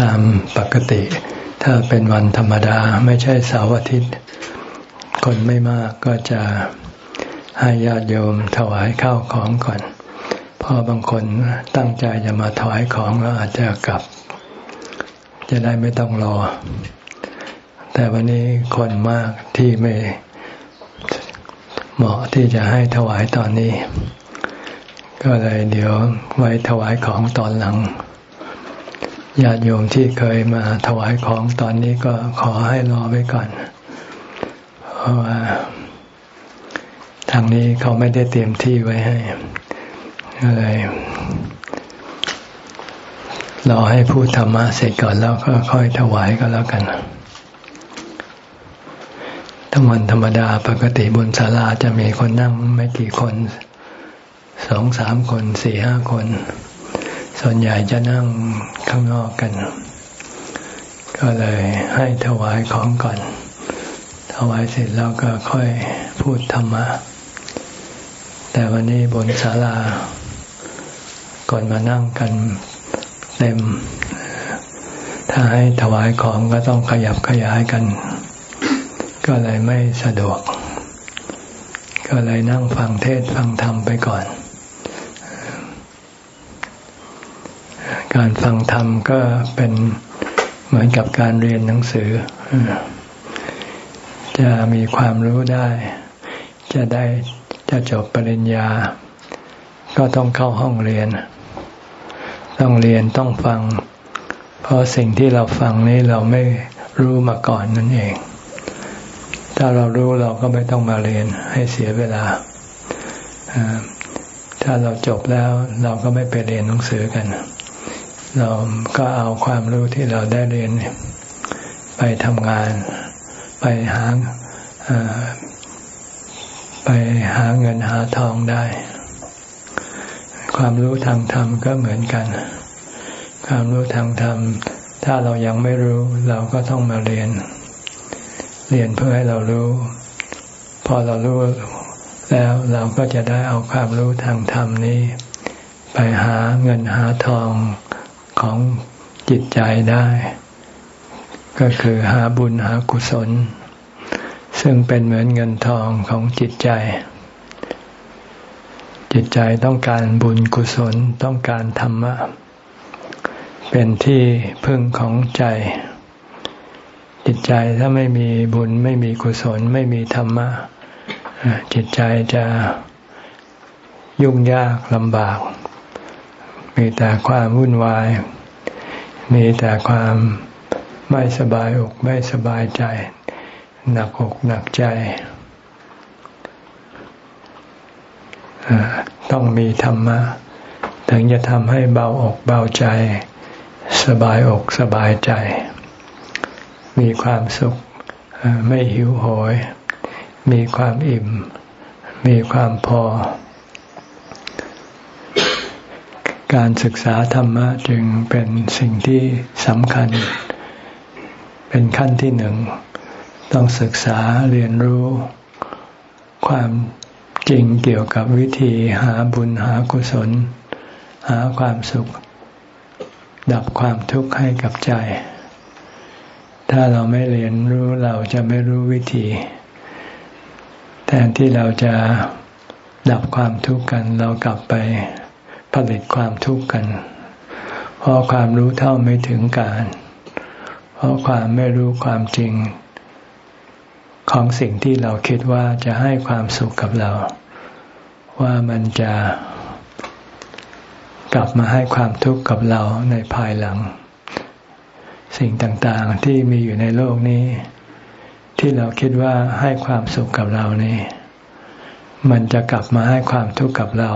ตามปกติ ถ้าเป็นวันธรรมดาไม่ใช่เสาร์อาทิตย์ คนไม่มากก็จะให้ญาติโยมถวายข้าวของก่อน พอบางคนตั้งใจจะมาถวายของแล้วอาจจะกลับ จะได้ไม่ต้องรอ แต่วันนี้คนมากที่ไม่เหมาะที่จะให้ถวายตอนนี้ ก็เลยเดี๋ยวไว้ถวายของตอนหลัง ญาติโยมที่เคยมาถวายของตอนนี้ก็ขอให้รอไว้ก่อน เพราะว่า ทางนี้เขาไม่ได้เตรียมที่ไว้ให้เลยรอให้พูดธรรมะเสร็จก่อนแล้วก็ค่อยถวายก็แล้วกันทั้งวันธรรมดาปกติบนศาลาจะมีคนนั่งไม่กี่คน สองสามคนสี่ห้าคน ส่วนใหญ่จะนั่งข้างนอกกัน ก็เลยให้ถวายของก่อน ถวายเสร็จแล้วก็ค่อยพูดธรรมะ แต่วันนี้บนศาลาก่อนมานั่งกันเต็ม ถ้าให้ถวายของก็ต้องขยับขยายกัน ก็เลยไม่สะดวก ก็เลยนั่งฟังเทศฟังธรรมไปก่อน การฟังธรรมก็เป็นเหมือนกับการเรียนหนังสือ จะมีความรู้ได้ จะได้จะจบปริญญา ก็ต้องเข้าห้องเรียน ต้องเรียนต้องฟัง เพราะสิ่งที่เราฟังนี้เราไม่รู้มาก่อนนั่นเอง ถ้าเรารู้เราก็ไม่ต้องมาเรียนให้เสียเวลา ถ้าเราจบแล้วเราก็ไม่ไปเรียนหนังสือกัน เราก็เอาความรู้ที่เราได้เรียนไปทำงาน ไปหาไปหาเงินหาทองได้ ความรู้ทางธรรมก็เหมือนกัน ความรู้ทางธรรม ถ้าเรายังไม่รู้ เราก็ต้องมาเรียน เรียนเพื่อให้เรารู้ พอเรารู้แล้วเราก็จะได้เอาความรู้ทางธรรมนี้ ไปหาเงินหาทอง ของจิตใจได้ ก็คือหาบุญหากุศล ซึ่งเป็นเหมือนเงินทองของจิตใจ จิตใจต้องการบุญกุศลต้องการธรรมะ เป็นที่พึ่งของใจ จิตใจถ้าไม่มีบุญไม่มีกุศลไม่มีธรรมะ จิตใจจะยุ่งยากลำบาก มีแต่ความวุ่นวาย มีแต่ความไม่สบายอกไม่สบายใจ หนักอกหนักใจต้องมีธรรมะ ถึงจะทำให้เบาอกเบาใจ สบายอกสบายใจ มีความสุขไม่หิวโหย มีความอิ่ม มีความพอ การศึกษาธรรมะจึงเป็นสิ่งที่สำคัญ เป็นขั้นที่หนึ่ง ต้องศึกษาเรียนรู้ ความจริงเกี่ยวกับวิธีหาบุญหากุศล หาความสุข ดับความทุกข์ให้กับใจ ถ้าเราไม่เรียนรู้เราจะไม่รู้วิธี แทนที่เราจะดับความทุกข์กันเรากลับไป ผลิตความทุกข์กันเพราะความรู้เท่าไม่ถึงการ เพราะความไม่รู้ความจริง ของสิ่งที่เราคิดว่าจะให้ความสุขกับเรา ว่ามันจะกลับมาให้ความทุกข์กับเราในภายหลัง สิ่งต่างๆที่มีอยู่ในโลกนี้ ที่เราคิดว่าให้ความสุขกับเรานี่มันจะกลับมาให้ความทุกข์กับเรา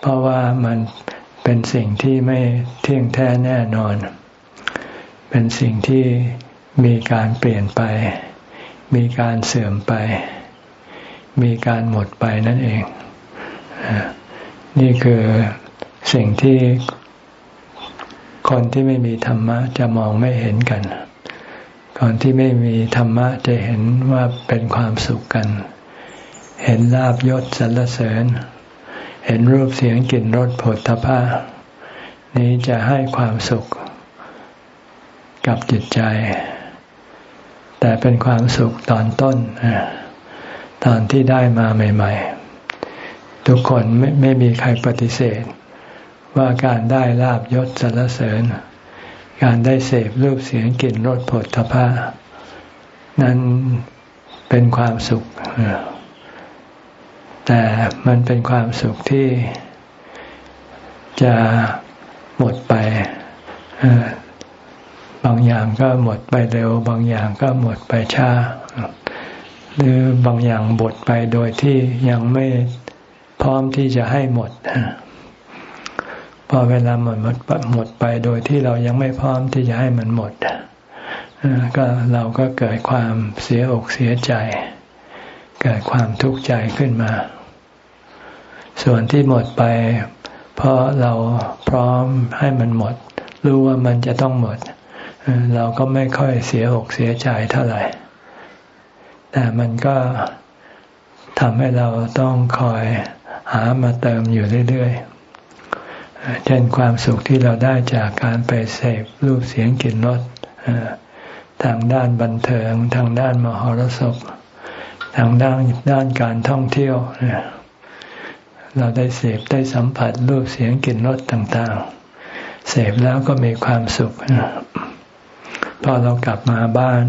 เพราะว่ามันเป็นสิ่งที่ไม่เที่ยงแท้แน่นอน เป็นสิ่งที่มีการเปลี่ยนไป มีการเสื่อมไป มีการหมดไปนั่นเอง นี่คือสิ่งที่คนที่ไม่มีธรรมะจะมองไม่เห็นกันก่อนที่ไม่มีธรรมะจะเห็นว่าเป็นความสุขกัน เห็นลาบยศสรรเสริญเเห็นรูปเสียงกลิ่นรสผลทพะนี้จะให้ความสุขกับจิตใจ แต่เป็นความสุขตอนต้น ตอนที่ได้มาใหม่ ๆ ทุกคนไม่ไม่มีใครปฏิเสธ ว่าการได้ลาบยศสรรเสริญ การได้เสพรูปเสียงกลิ่นรสผลทพะนั้นเป็นความสุข แต่มันเป็นความสุขที่จะหมดไป บางอย่างก็หมดไปเร็ว บางอย่างก็หมดไปช้า หรือบางอย่างหมดไปโดยที่ยังไม่พร้อมที่จะให้หมด พอเวลาหมดหมดหมดไปโดยที่เรายังไม่พร้อมที่จะให้มันหมด ก็เราก็เกิดความเสียอกเสียใจ เกิดความทุกข์ใจขึ้นมา ส่วนที่หมดไป เพราะเราพร้อมให้มันหมด รู้ว่ามันจะต้องหมด เราก็ไม่ค่อยเสียอกเสียใจเท่าไหร่ แต่มันก็ทำให้เราต้องคอยหามาเติมอยู่เรื่อยๆ เช่นความสุขที่เราได้จากการไปเสพรูปเสียงกลิ่นรสทางด้านบันเทิง ทางด้านมหรสพ ทางด้านด้านการท่องเที่ยวเเราได้เสพได้สัมผัสรูปเสียงกลิ่นรสต่างๆ เสพแล้วก็มีความสุข พอเรากลับมาบ้าน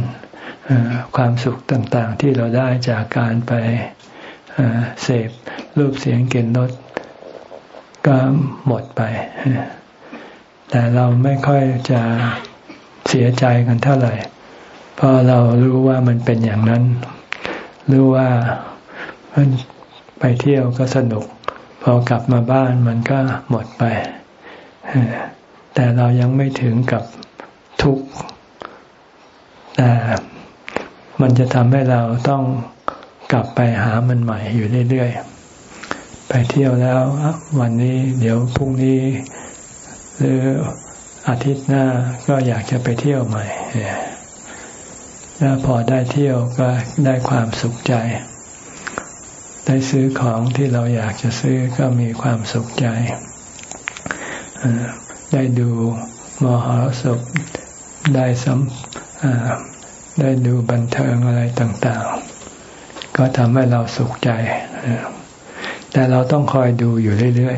ความสุขต่างๆ ที่เราได้จากการไปเสพรูปเสียงกลิ่นรสก็หมดไป แต่เราไม่ค่อยจะเสียใจกันเท่าไหร่ เพอเรารู้ว่ามันเป็นอย่างนั้น รู้ว่ามันไปเที่ยวก็สนุก พอกลับมาบ้านมันก็หมดไป แต่เรายังไม่ถึงกับทุกข์แต่มันจะทำให้เราต้องกลับไปหามันใหม่อยู่เรื่อยๆ ไปเที่ยวแล้ววันนี้เดี๋ยวพรุ่งนี้ หรืออาทิตย์หน้าก็อยากจะไปเที่ยวใหม่แล้วพอได้เที่ยวก็ได้ความสุขใจ ได้ซื้อของที่เราอยากจะซื้อก็มีความสุขใจ ได้ดูมหรสพได้สัมได้ดูบันเทิงอะไรต่างๆ ก็ทำให้เราสุขใจ แต่เราต้องคอยดูอยู่เรื่อย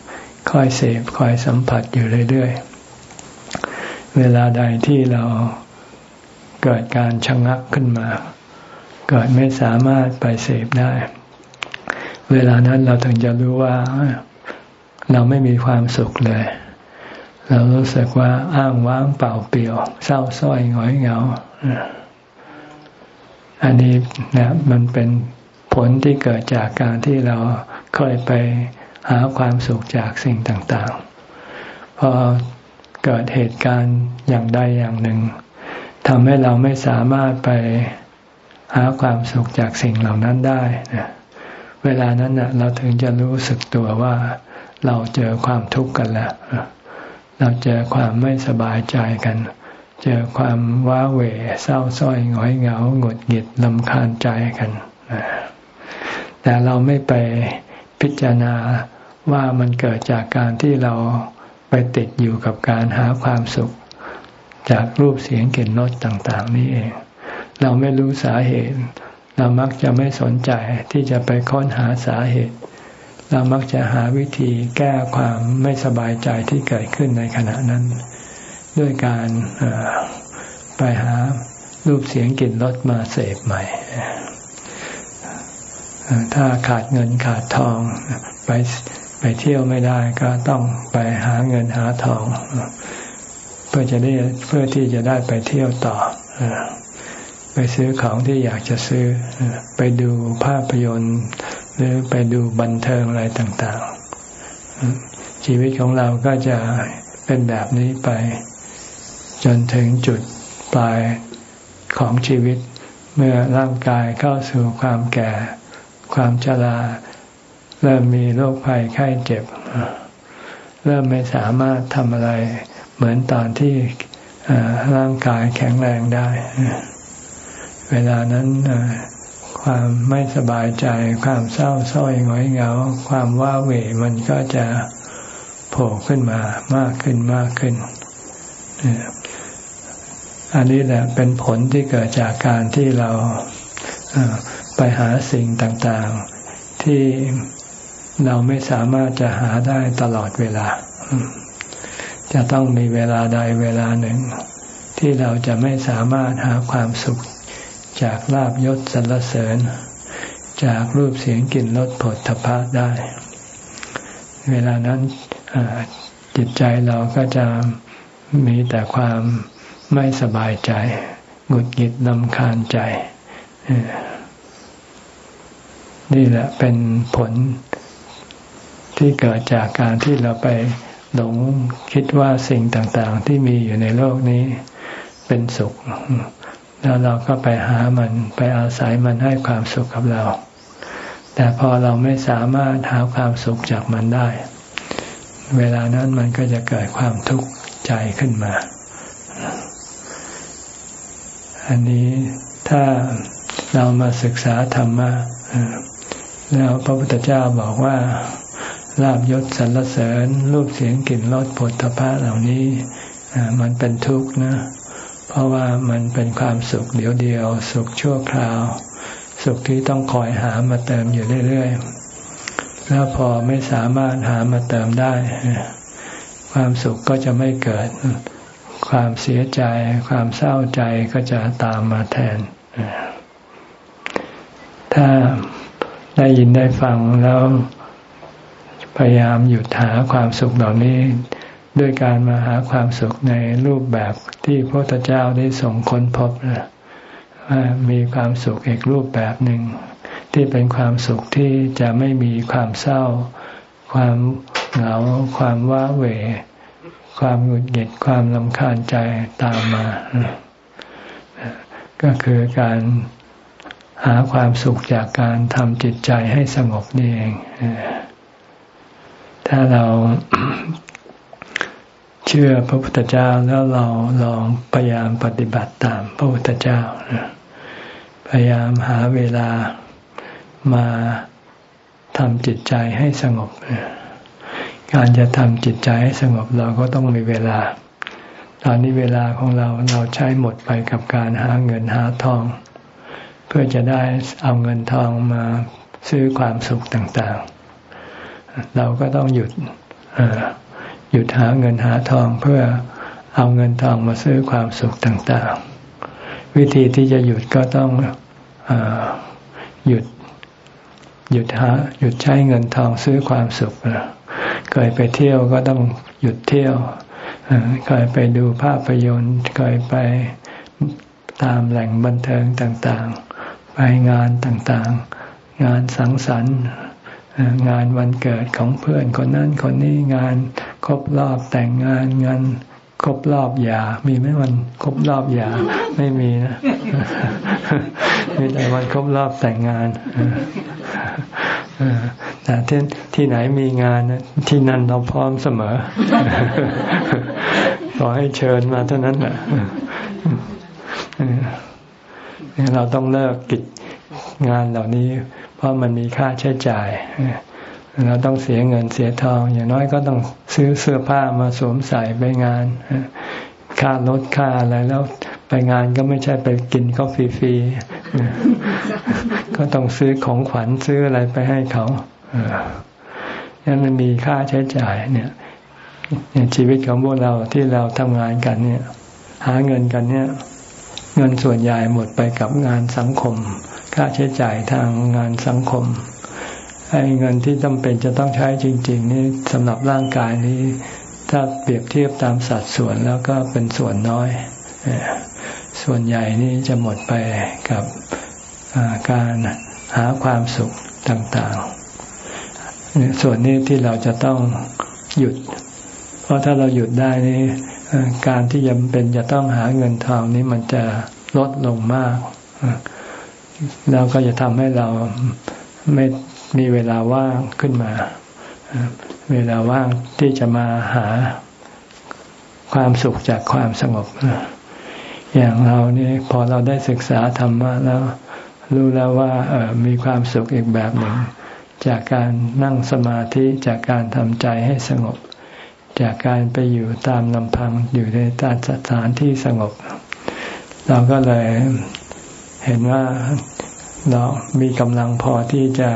ๆ คอยเสพคอยสัมผัสอยู่เรื่อยๆ เวลาใดที่เราเกิดการชะงักขึ้นมา เกิดไม่สามารถไปเสพได้ เวลานั้นเราถึงจะรู้ว่าเราไม่มีความสุขเลย เรารู้สึกว่าอ้างว้างเปล่าเปลี่ยว เศร้าส้อยหงอยเหงา อันนี้นะมันเป็นผลที่เกิดจากการที่เราเคยไปหาความสุขจากสิ่งต่างๆ พอเกิดเหตุการณ์อย่างใดอย่างหนึ่งทำให้เราไม่สามารถไปหาความสุขจากสิ่งเหล่านั้นได้ เวลานั้นนะเราถึงจะรู้สึกตัวว่าเราเจอความทุกข์กันแล้วเราเจอความไม่สบายใจกัน เจอความว้าเหวเศร้าส้อยหงอยเหงาหงุดหงิดลำคาญใจกันแต่เราไม่ไปพิจารณาว่ามันเกิดจากการที่เราไปติดอยู่กับการหาความสุข จากรูปเสียงกลิ่นรสต่าง ๆ นี่เอง เราไม่รู้สาเหตุ เรามักจะไม่สนใจที่จะไปค้นหาสาเหตุ เรามักจะหาวิธีแก้ความไม่สบายใจที่เกิดขึ้นในขณะนั้น ด้วยการไปหารูปเสียงกลิ่นรสมาเสพใหม่ ถ้าขาดเงินขาดทองไปไปเที่ยวไม่ได้ก็ต้องไปหาเงินหาทอง เพื่อจะได้เพื่อที่จะได้ไปเที่ยวต่อ ไปซื้อของที่อยากจะซื้อ ไปดูภาพยนตร์ หรือไปดูบันเทิงอะไรต่างๆ ชีวิตของเราก็จะเป็นแบบนี้ไป จนถึงจุดปลายของชีวิต เมื่อร่างกายเข้าสู่ความแก่ ความชราเริ่มมีโรคภัยไข้เจ็บ เริ่มไม่สามารถทำอะไร เหมือนตอนที่ร่างกายแข็งแรงได้ เวลานั้นความไม่สบายใจ ความเศร้าส้อยหงอยเหงา ความว้าเหวมันก็จะโผล่ขึ้นมามากขึ้นมากขึ้น อันนี้แหละเป็นผลที่เกิดจากการที่เราไปหาสิ่งต่างๆ ที่เราไม่สามารถจะหาได้ตลอดเวลา จะต้องมีเวลาใดเวลาหนึ่ง ที่เราจะไม่สามารถหาความสุข จากลาบยศสรรเสริญ จากรูปเสียงกลิ่นรสผลทพะได้ เวลานั้นจิตใจเราก็จะมีแต่ความไม่สบายใจหงุดหงิดลำคาญใจ นี่แหละเป็นผลที่เกิดจากการที่เราไปหลงคิดว่าสิ่งต่างๆ ที่มีอยู่ในโลกนี้เป็นสุข แล้วเราก็ไปหามันไปอาศัยมันให้ความสุขกับเรา แต่พอเราไม่สามารถหาความสุขจากมันได้ เวลานั้นมันก็จะเกิดความทุกข์ใจขึ้นมา อันนี้ถ้าเรามาศึกษาธรรมะแล้วพระพุทธเจ้าบอกว่าลาบยศสรรเสริญรูปเสียงกลิ่นรสผลพระเหล่านี้มันเป็นทุกข์นะ เพราะว่ามันเป็นความสุขเดียวเดียว สุขชั่วคราว สุขที่ต้องคอยหามาเติมอยู่เรื่อยๆ แล้วพอไม่สามารถหามาเติมได้ ความสุขก็จะไม่เกิด ความเสียใจ ความเศร้าใจก็จะตามมาแทน ถ้าได้ยินได้ฟังแล้วพยายามหยุดหาความสุขเหล่านี้ ด้วยการมาหาความสุขในรูปแบบที่พระพุทธเจ้าได้ส่งค้นพบนะว่ามีความสุขอีกรูปแบบหนึ่ง ที่เป็นความสุขที่จะไม่มีความเศร้า ความเหงา ความว้าเหวความหงุดหงิดความลำคาญใจตามมา ก็คือการหาความสุขจากการทำจิตใจให้สงบนี่เอง ถ้าเรา เชื่อพระพุทธเจ้าแล้วเราลองพยายามปฏิบัติตามพระพุทธเจ้าพยายามหาเวลามาทำจิตใจให้สงบ การจะทำจิตใจให้สงบเราก็ต้องมีเวลา ตอนนี้เวลาของเราเราใช้หมดไปกับการหาเงินหาทอง เพื่อจะได้เอาเงินทองมาซื้อความสุขต่างๆ เราก็ต้องหยุด หยุดหาเงินหาทองเพื่อเอาเงินทองมาซื้อความสุขต่างๆ วิธีที่จะหยุดก็ต้องอหยุดหยุดหาหยุดใช้เงินทองซื้อความสุขเคยไปเที่ยวก็ต้องหยุดเที่ยวเคยไปดูภาพยนตร์เคยไปตามแหล่งบันเทิงต่างๆ ไปงานต่างๆ งานสังสรรค์ งานวันเกิดของเพื่อนคนนั้นคนนี้งานครบรอบแต่งงานงานครบรอบยา มีไหมวันครบรอบยา ไม่มีนะ มีแต่วันครบรอบแต่งงานแต่ที่ที่ไหนมีงานที่นั่นเราพร้อมเสมอ ขอให้เชิญมาเท่านั้นแหละเราต้องเลิกกิจงานเหล่านี้ เพราะมันมีค่าใช้จ่ายเราต้องเสียเงินเสียทอง อย่างน้อยก็ต้องซื้อเสื้อผ้ามาสวมใส่ไปงานค่ารถค่าอะไรแล้วไปงานก็ไม่ใช่ไปกินก็ฟรีๆก็ต้องซื้อของขวัญซื้ออะไรไปให้เขานั่นมันมีค่าใช้จ่ายเนี่ยชีวิตของพวกเราที่เราทำงานกันเนี่ย หาเงินกันเนี่ย เงินส่วนใหญ่หมดไปกับงานสังคม ค่าใช้จ่ายทางงานสังคมไอ้เงินที่จำเป็นจะต้องใช้จริง ๆ นี่สำหรับร่างกายนี้ ถ้าเปรียบเทียบตามสัดส่วนแล้วก็เป็นส่วนน้อย ส่วนใหญ่นี่จะหมดไปกับการหาความสุขต่างๆ ส่วนนี้ที่เราจะต้องหยุด เพราะถ้าเราหยุดได้นี่การที่ยังเป็นจะต้องหาเงินทองนี้มันจะลดลงมาก แล้วก็จะทำให้เราไม่มีเวลาว่างขึ้นมา เวลาว่างที่จะมาหาความสุขจากความสงบ อย่างเรานี่พอเราได้ศึกษาธรรมะแล้ว รู้แล้วว่าออมีความสุขอีกแบบหนึ่ง จากการนั่งสมาธิจากการทำใจให้สงบ จากการไปอยู่ตามลำพังอยู่ในตามสถานที่สงบ เราก็เลย เห็นว่าเรามีกำลังพอที่จะ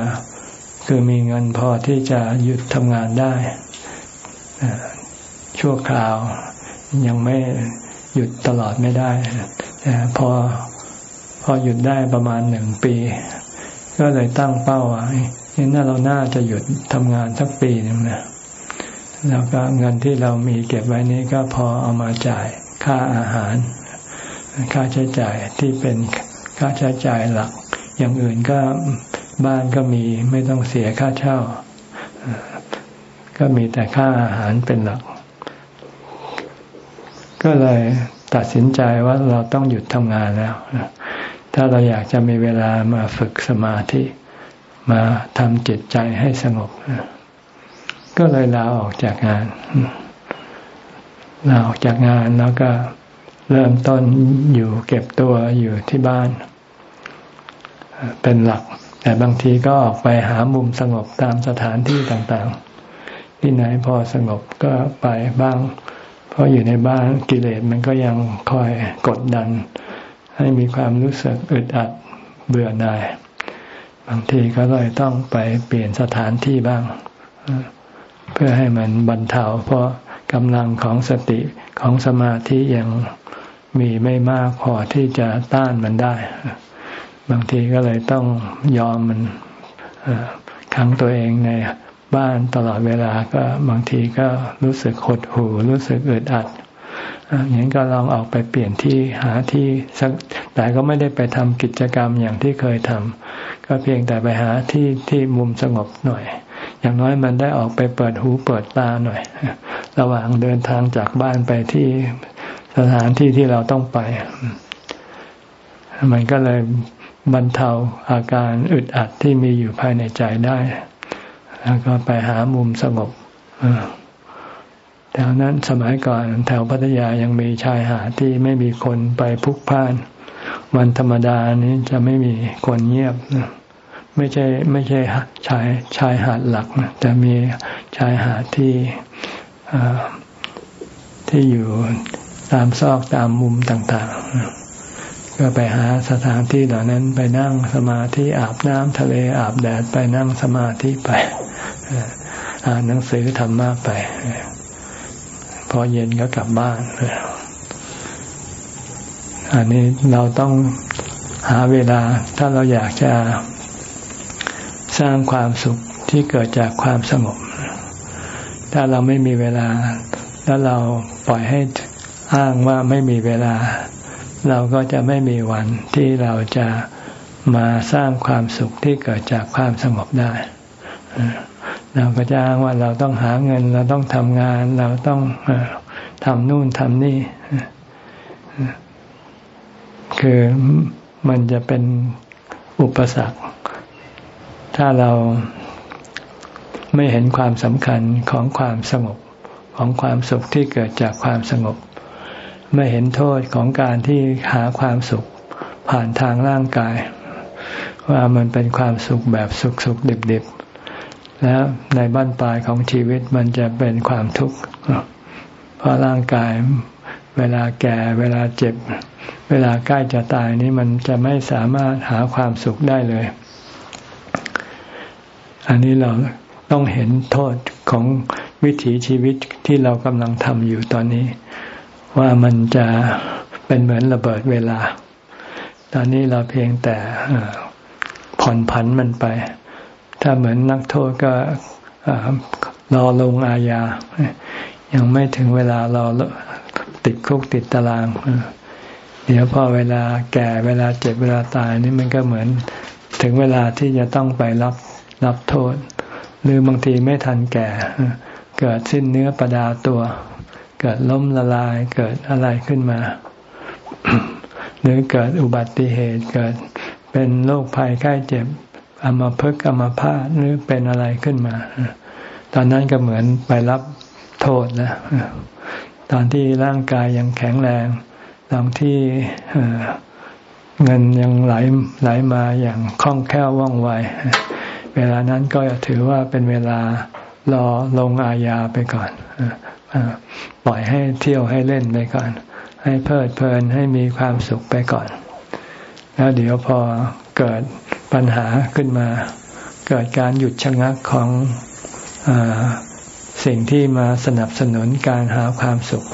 คือมีเงินพอที่จะหยุดทำงานได้ ชั่วคราวยังไม่หยุดตลอดไม่ได้พอพอหยุดได้ประมาณหนึ่งปี ก็เลยตั้งเป้าว่านี่น่าเราน่าจะหยุดทำงานสักปีหนึ่งนะแล้วก็เงินที่เรามีเก็บไว้นี้ก็พอเอามาจ่ายค่าอาหาร ค่าใช้จ่ายที่เป็น ค่าใช้จ่ายหลัก อย่างอื่นก็บ้านก็มีไม่ต้องเสียค่าเช่า ก็มีแต่ค่าอาหารเป็นหลัก ก็เลยตัดสินใจว่าเราต้องหยุดทำงานแล้ว ถ้าเราอยากจะมีเวลามาฝึกสมาธิ มาทำจิตใจให้สงบ ก็เลยลาออกจากงานลาออกจากงานแล้วก็ เริ่มต้นอยู่เก็บตัวอยู่ที่บ้าน เป็นหลัก แต่บางทีก็ออกไปหามุมสงบตามสถานที่ต่างๆ ที่ไหนพอสงบก็ไปบ้าง เพราะอยู่ในบ้านกิเลสมันก็ยังคอยกดดัน ให้มีความรู้สึกอึดอัดเบื่อหน่าย บางทีก็เลยต้องไปเปลี่ยนสถานที่บ้าง เพื่อให้มันบรรเทาเพราะ กำลังของสติของสมาธิยังมีไม่มากพอที่จะต้านมันได้ บางทีก็เลยต้องยอมมันขังตัวเองในบ้านตลอดเวลาก็บางทีก็รู้สึกหดหู่รู้สึกอึดอัดอย่างนี้ก็ลองออกไปเปลี่ยนที่หาที่สักแต่ก็ไม่ได้ไปทำกิจกรรมอย่างที่เคยทำก็เพียงแต่ไปหาที่ที่มุมสงบหน่อย อย่างน้อยมันได้ออกไปเปิดหูเปิดตาหน่อย ระหว่างเดินทางจากบ้านไปที่สถานที่ที่เราต้องไป มันก็เลยบรรเทาอาการอึดอัดที่มีอยู่ภายในใจได้ แล้วก็ไปหามุมสงบแถวนั้นสมัยก่อนแถวพัทยายังมีชายหาดที่ไม่มีคนไปพุกพ่าน วันธรรมดานี้จะไม่มีคนเงียบ ไม่ใช่ไม่ใช่ชายชายหาดหลักนะแต่มีชายหาดที่ที่อยู่ตามซอกตามมุมต่างๆ ก็ไปหาสถานที่เหล่านั้นไปนั่งสมาธิอาบน้ำทะเลอาบแดดไปนั่งสมาธิไปอ่านหนังสือธรรมะไป พอเย็นก็กลับบ้านอันนี้เราต้องหาเวลาถ้าเราอยากจะ สร้างความสุขที่เกิดจากความสงบ ถ้าเราไม่มีเวลา แล้วเราปล่อยให้อ้างว่าไม่มีเวลา เราก็จะไม่มีวันที่เราจะมาสร้างความสุขที่เกิดจากความสงบได้ เราก็จะอ้างว่าเราต้องหาเงิน เราต้องทำงาน เราต้องทำนู่นทำนี่ คือมันจะเป็นอุปสรรค ถ้าเราไม่เห็นความสำคัญของความสงบของความสุขที่เกิดจากความสงบ ไม่เห็นโทษของการที่หาความสุขผ่านทางร่างกาย ว่ามันเป็นความสุขแบบสุขสุขดิบดิบแล้วในบ้านปลายของชีวิตมันจะเป็นความทุกข์เพราะร่างกายเวลาแก่เวลาเจ็บ เวลาใกล้จะตายนี้มันจะไม่สามารถหาความสุขได้เลย อันนี้เราต้องเห็นโทษของวิถีชีวิตที่เรากำลังทำอยู่ตอนนี้ ว่ามันจะเป็นเหมือนระเบิดเวลา ตอนนี้เราเพียงแต่ผ่อนผันมันไป ถ้าเหมือนนักโทษก็รอลงอาญา ยังไม่ถึงเวลารอติดคุกติดตาราง เดี๋ยวพอเวลาแก่เวลาเจ็บเวลาตายนี่มันก็เหมือนถึงเวลาที่จะต้องไปรับ รับโทษ หรือบางทีไม่ทันแก่ เกิดสิ้นเนื้อประดาตัว เกิดล้มละลายเกิดอะไรขึ้นมา หรือเกิดอุบัติเหตุเกิดเป็นโรคภัยไข้เจ็บอามาพึกอามาพาดหรือเป็นอะไรขึ้นมา ตอนนั้นก็เหมือนไปรับโทษนะตอนที่ร่างกายยังแข็งแรง ตอนที่เงินยังไหลไหลมาอย่างคล่องแคล่วว่องไว เวลานั้นก็ถือว่าเป็นเวลารอลงอาญาไปก่อนปปล่อยให้เที่ยวให้เล่นไปก่อน ให้เพลิดเพลินให้มีความสุขไปก่อน แล้วเดี๋ยวพอเกิดปัญหาขึ้นมา เกิดการหยุดชะงักของอสิ่งที่มาสนับสนุนการหาความสุข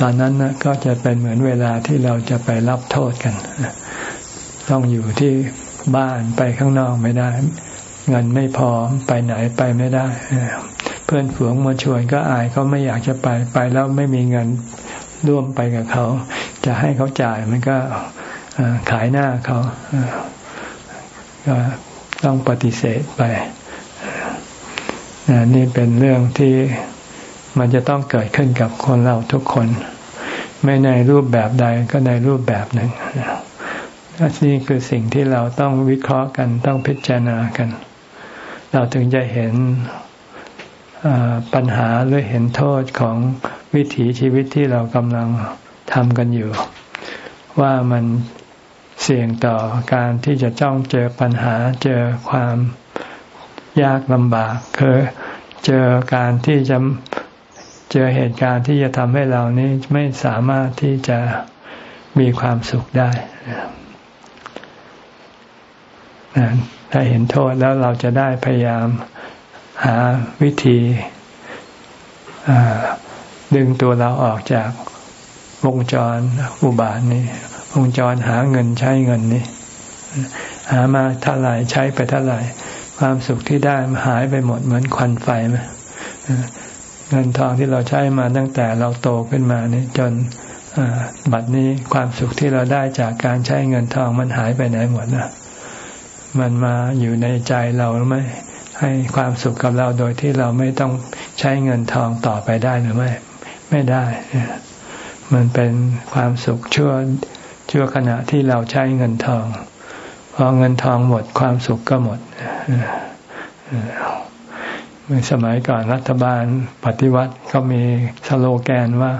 ตอนนั้นนะก็จะเป็นเหมือนเวลาที่เราจะไปรับโทษกัน ต้องอยู่ที่ บ้านไปข้างนอกไม่ได้ เงินไม่พอไปไหนไปไม่ได้ เพื่อนฝูงมาชวนก็อายเขาไม่อยากจะไปไปแล้วไม่มีเงินร่วมไปกับเขา จะให้เขาจ่ายมันก็ขายหน้าเขาก็ต้องปฏิเสธไปนี่เป็นเรื่องที่มันจะต้องเกิดขึ้นกับคนเราทุกคน ไม่ในรูปแบบใดก็ในรูปแบบหนึ่งนี่ นี่คือสิ่งที่เราต้องวิเคราะห์กันต้องพิจารณากัน เราถึงจะเห็นปัญหาหรือเห็นโทษของวิถีชีวิตที่เรากำลังทำกันอยู่ ว่ามันเสี่ยงต่อการที่จะจ้องเจอปัญหาเจอความยากลำบากคือเจอการที่จะเจอเหตุการณ์ที่จะทำให้เรานี้ไม่สามารถที่จะมีความสุขได้ ถ้าเห็นโทษแล้วเราจะได้พยายามหาวิธีดึงตัวเราออกจากวงจรอุบาทนี้ วงจรหาเงินใช้เงินนี่หามาเท่าไหร่ใช้ไปเท่าไหร่ ความสุขที่ได้หายไปหมดเหมือนควันไฟไหมเงินทองที่เราใช้มาตั้งแต่เราโตขึ้นมานี่จนบัดนี้ความสุขที่เราได้จากการใช้เงินทองมันหายไปไหนหมดนะ มันมาอยู่ในใจเราหรือไม่ให้ความสุขกับเราโดยที่เราไม่ต้องใช้เงินทองต่อไปได้หรือไม่ ไม่ได้ มันเป็นความสุขชั่วชั่วขณะที่เราใช้เงินทอง พอเงินทองหมดความสุขก็หมดเมื่อสมัยก่อนรัฐบาลปฏิวัติก็มีสโลแกนว่า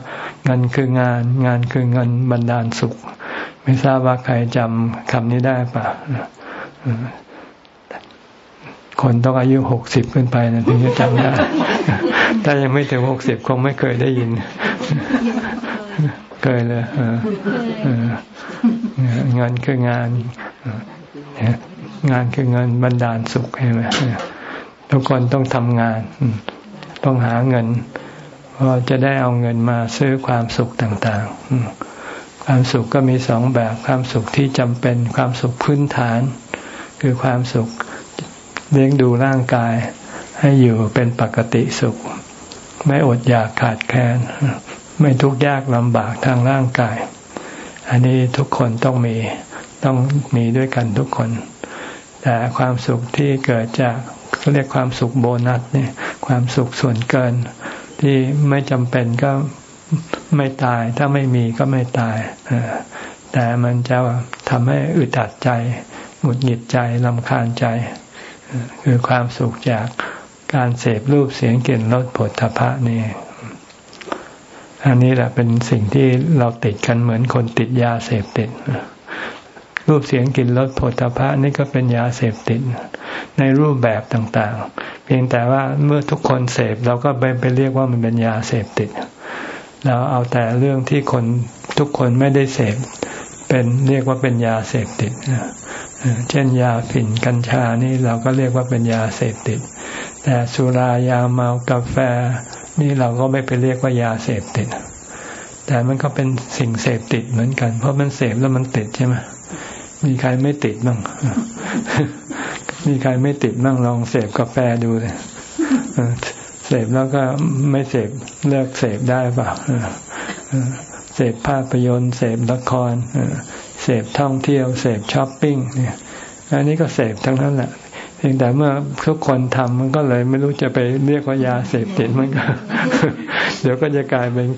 เงินคืองาน งานคือเงินบรรดาลสุข ไม่ทราบว่าใครจำคำนี้ได้ปะ คนต้องอายุหกสิบขึ้นไปนะถึงจะจำได้ ถ้ายังไม่ถึงหกสิบคงไม่เคยได้ยิน เคยเลยงานคืองาน งานคือเงินบรรดาลสุขใช่ไหมทุกคนต้องทำงาน ต้องหาเงินเพราะจะได้เอาเงินมาซื้อความสุขต่างๆ ความสุขก็มีสองแบบ ความสุขที่จำเป็น ความสุขพื้นฐาน คือความสุขเลี้ยงดูร่างกาย ให้อยู่เป็นปกติสุข ไม่อดอยากขาดแคลนไม่ทุกข์ยากลำบากทางร่างกาย อันนี้ทุกคนต้องมีต้องมีด้วยกันทุกคน แต่ความสุขที่เกิดจากเรียกความสุขโบนัสเนี่ย ความสุขส่วนเกิน ที่ไม่จำเป็นก็ไม่ตาย ถ้าไม่มีก็ไม่ตายแต่มันจะทำให้อึดอัดใจ หงุดหงิดใจลำคาญใจ คือความสุขจากการเสพรูปเสียงกลิ่นรสผลทพะนี่อันนี้แหละเป็นสิ่งที่เราติดกันเหมือนคนติดยาเสพติด รูปเสียงกลิ่นรสผลทพะนี่ก็เป็นยาเสพติด ในรูปแบบต่างๆ เพียงแต่ว่าเมื่อทุกคนเสพเราก็ไปไปเรียกว่ามันเป็นยาเสพติด เราเอาแต่เรื่องที่คนทุกคนไม่ได้เสพเป็นเรียกว่าเป็นยาเสพติด เช่นยาฝิ่นกัญชานี่เราก็เรียกว่าเป็นยาเสพติด แต่สุรายาเมากาแฟ นี่เราก็ไม่ไปเรียกว่ายาเสพติด แต่มันก็เป็นสิ่งเสพติดเหมือนกัน เพราะมันเสพแล้วมันติดใช่ไหมมีใครไม่ติดบ้าง มีใครไม่ติดบ้างลองเสพกาแฟดูเลยเสพแล้วก็ไม่เสพเลิกเสพได้ป่ะเสพภาพยนตร์เสพละคร พท่องเที่ยว เสพช้อปปิ้งเนี่ยอันนี้ก็เสพทั้งนั้นแหละเพียงแต่เมื่อทุกคนทำมันก็เลยไม่รู้จะไปเรียกว่ายาเสพติดมันก็ เดี๋ยวก็จะกลายเป็น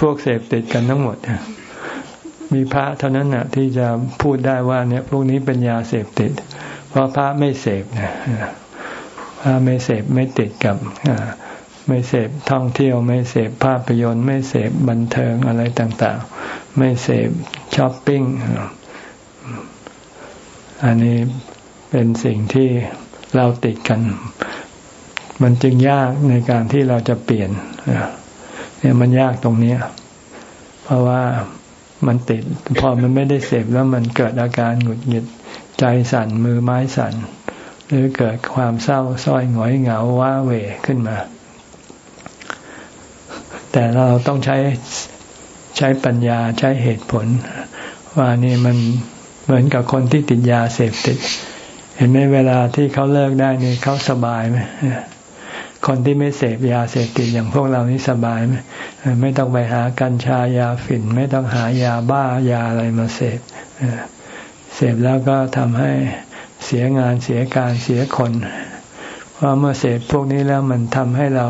พวกเสพติดกันทั้งหมดมีพระเท่านั้นน่ะที่จะพูดได้ว่าเนี่ยพวกนี้เป็นยาเสพติด เพราะพระไม่เสพนะพระไม่เสพไม่ติดกับไม่เสพท่องเที่ยว ไม่เสพภาพยนตร์ ไม่เสพบันเทิงอะไรต่าง ๆ ไม่เสพ ช้อปปิ้ง อันนี้เป็นสิ่งที่เราติดกัน มันจึงยากในการที่เราจะเปลี่ยนเนี่ยมันยากตรงนี้ เพราะว่ามันติด พอมันไม่ได้เสพแล้วมันเกิดอาการหงุดหงิดใจสั่นมือไม้สั่น หรือเกิดความเศร้าส้อยหงอยเหงาว้าเหวขึ้นมา แต่เราต้องใช้ ใช้ปัญญาใช้เหตุผล ว่านี่มันเหมือนกับคนที่ติดยาเสพติด เห็นไหมเวลาที่เขาเลิกได้นี่เขาสบายไหมคนที่ไม่เสพยาเสพติดอย่างพวกเรานี่สบายไหมไม่ต้องไปหากัญชายาฝิ่น ไม่ต้องหายาบ้ายาอะไรมาเสพเสพแล้วก็ทำให้เสียงานเสียการเสียคน เพราะเมื่อเสพพวกนี้แล้วมันทำให้เรา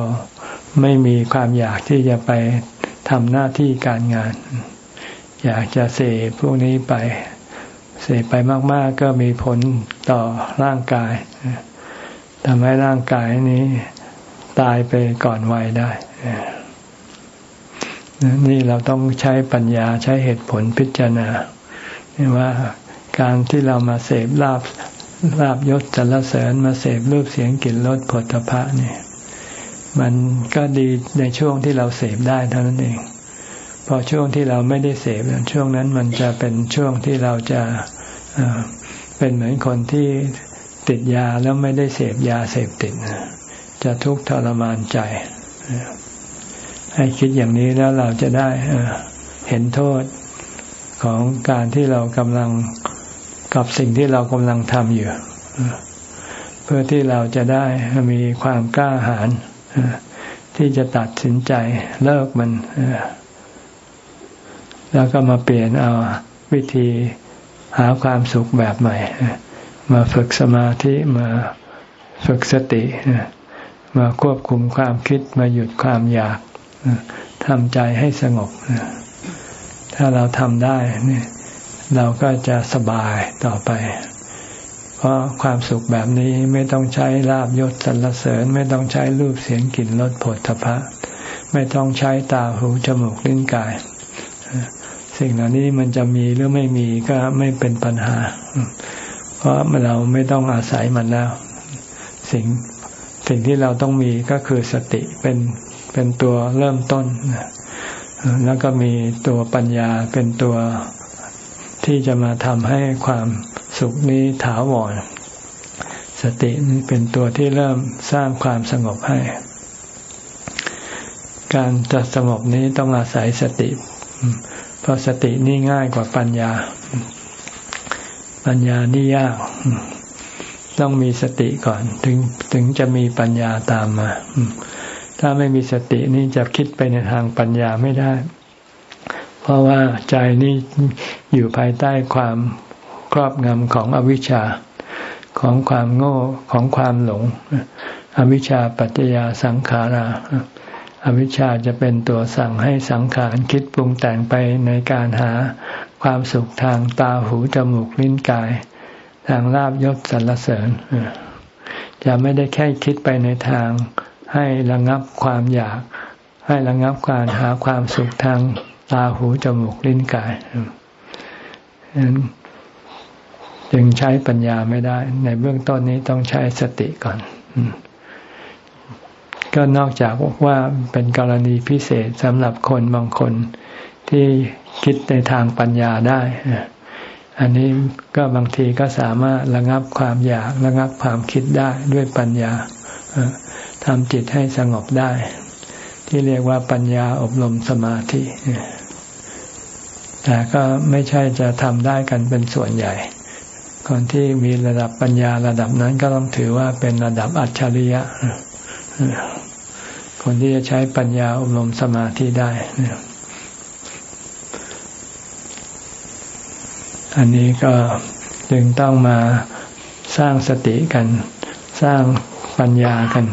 ไม่มีความอยากที่จะไป ทำหน้าที่การงาน อยากจะเสพพวกนี้ไป เสพไปมาก ๆ ก็มีผลต่อร่างกายทำให้ร่างกายนี้ตายไปก่อนวัยได้นี่เราต้องใช้ปัญญาใช้เหตุผลพิจารณาว่าการที่เรามาเสพลาบลาบยศสรรเสริญมาเสพรูปเสียงกลิ่นรสผลตภะนี่ มันก็ดีในช่วงที่เราเสพได้เท่านั้นเอง พอช่วงที่เราไม่ได้เสพช่วงนั้นมันจะเป็นช่วงที่เราจะเป็นเหมือนคนที่ติดยาแล้วไม่ได้เสพยาเสพติดจะทุกข์ทรมานใจ ให้คิดอย่างนี้แล้วเราจะได้เห็นโทษของการที่เรากำลังกับสิ่งที่เรากำลังทำอยู่ เพื่อที่เราจะได้มีความกล้าหาญ ที่จะตัดสินใจเลิกมันแล้วก็มาเปลี่ยนเอาวิธีหาความสุขแบบใหม่ มาฝึกสมาธิมาฝึกสติมาควบคุมความคิดมาหยุดความอยากทำใจให้สงบ ถ้าเราทำได้เนี่เราก็จะสบายต่อไป เพราะความสุขแบบนี้ไม่ต้องใช้ลาบยศสรรเสริญ ไม่ต้องใช้รูปเสียงกลิ่นรสผลทพะ ไม่ต้องใช้ตาหูจมูกลิ้นกาย สิ่งเหล่านี้มันจะมีหรือไม่มีก็ไม่เป็นปัญหา เพราะเราไม่ต้องอาศัยมันแล้ว สิ่งสิ่งที่เราต้องมีก็คือสติเป็นเป็นตัวเริ่มต้น แล้วก็มีตัวปัญญาเป็นตัวที่จะมาทำให้ความ สุขนี้ถาวร สติเป็นตัวที่เริ่มสร้างความสงบให้ การจะสงบนี้ต้องอาศัยสติ เพราะสตินี่ง่ายกว่าปัญญา ปัญญานี่ยาก ต้องมีสติก่อน ถึงถึงจะมีปัญญาตามมา ถ้าไม่มีสตินี่จะคิดไปในทางปัญญาไม่ได้ เพราะว่าใจนี้อยู่ภายใต้ความ ครอบงำของอวิชชาของความโง่ของความหลง อวิชชาปัจจยาสังขารา อวิชชาจะเป็นตัวสั่งให้สังขารคิดปรุงแต่งไปในการหาความสุขทางตาหูจมูกลิ้นกาย ทางลาบยศสรรเสริญ จะไม่ได้แค่คิดไปในทาง ให้ระงับความอยาก ให้ระงับการหาความสุขทางตาหูจมูกลิ้นกาย จึงใช้ปัญญาไม่ได้ ในเบื้องต้นนี้ต้องใช้สติก่อน ก็นอกจากว่าเป็นกรณีพิเศษสำหรับคนบางคนที่คิดในทางปัญญาได้ อันนี้ก็บางทีก็สามารถระงับความอยากระงับความคิดได้ด้วยปัญญาทำจิตให้สงบได้ ที่เรียกว่าปัญญาอบรมสมาธิแต่ก็ไม่ใช่จะทำได้กันเป็นส่วนใหญ่ คนที่มีระดับปัญญาระดับนั้นก็ต้องถือว่าเป็นระดับอัจฉริยะ คนที่จะใช้ปัญญาอบรมสมาธิได้ อันนี้ก็จึงต้องมาสร้างสติกัน สร้างปัญญากัน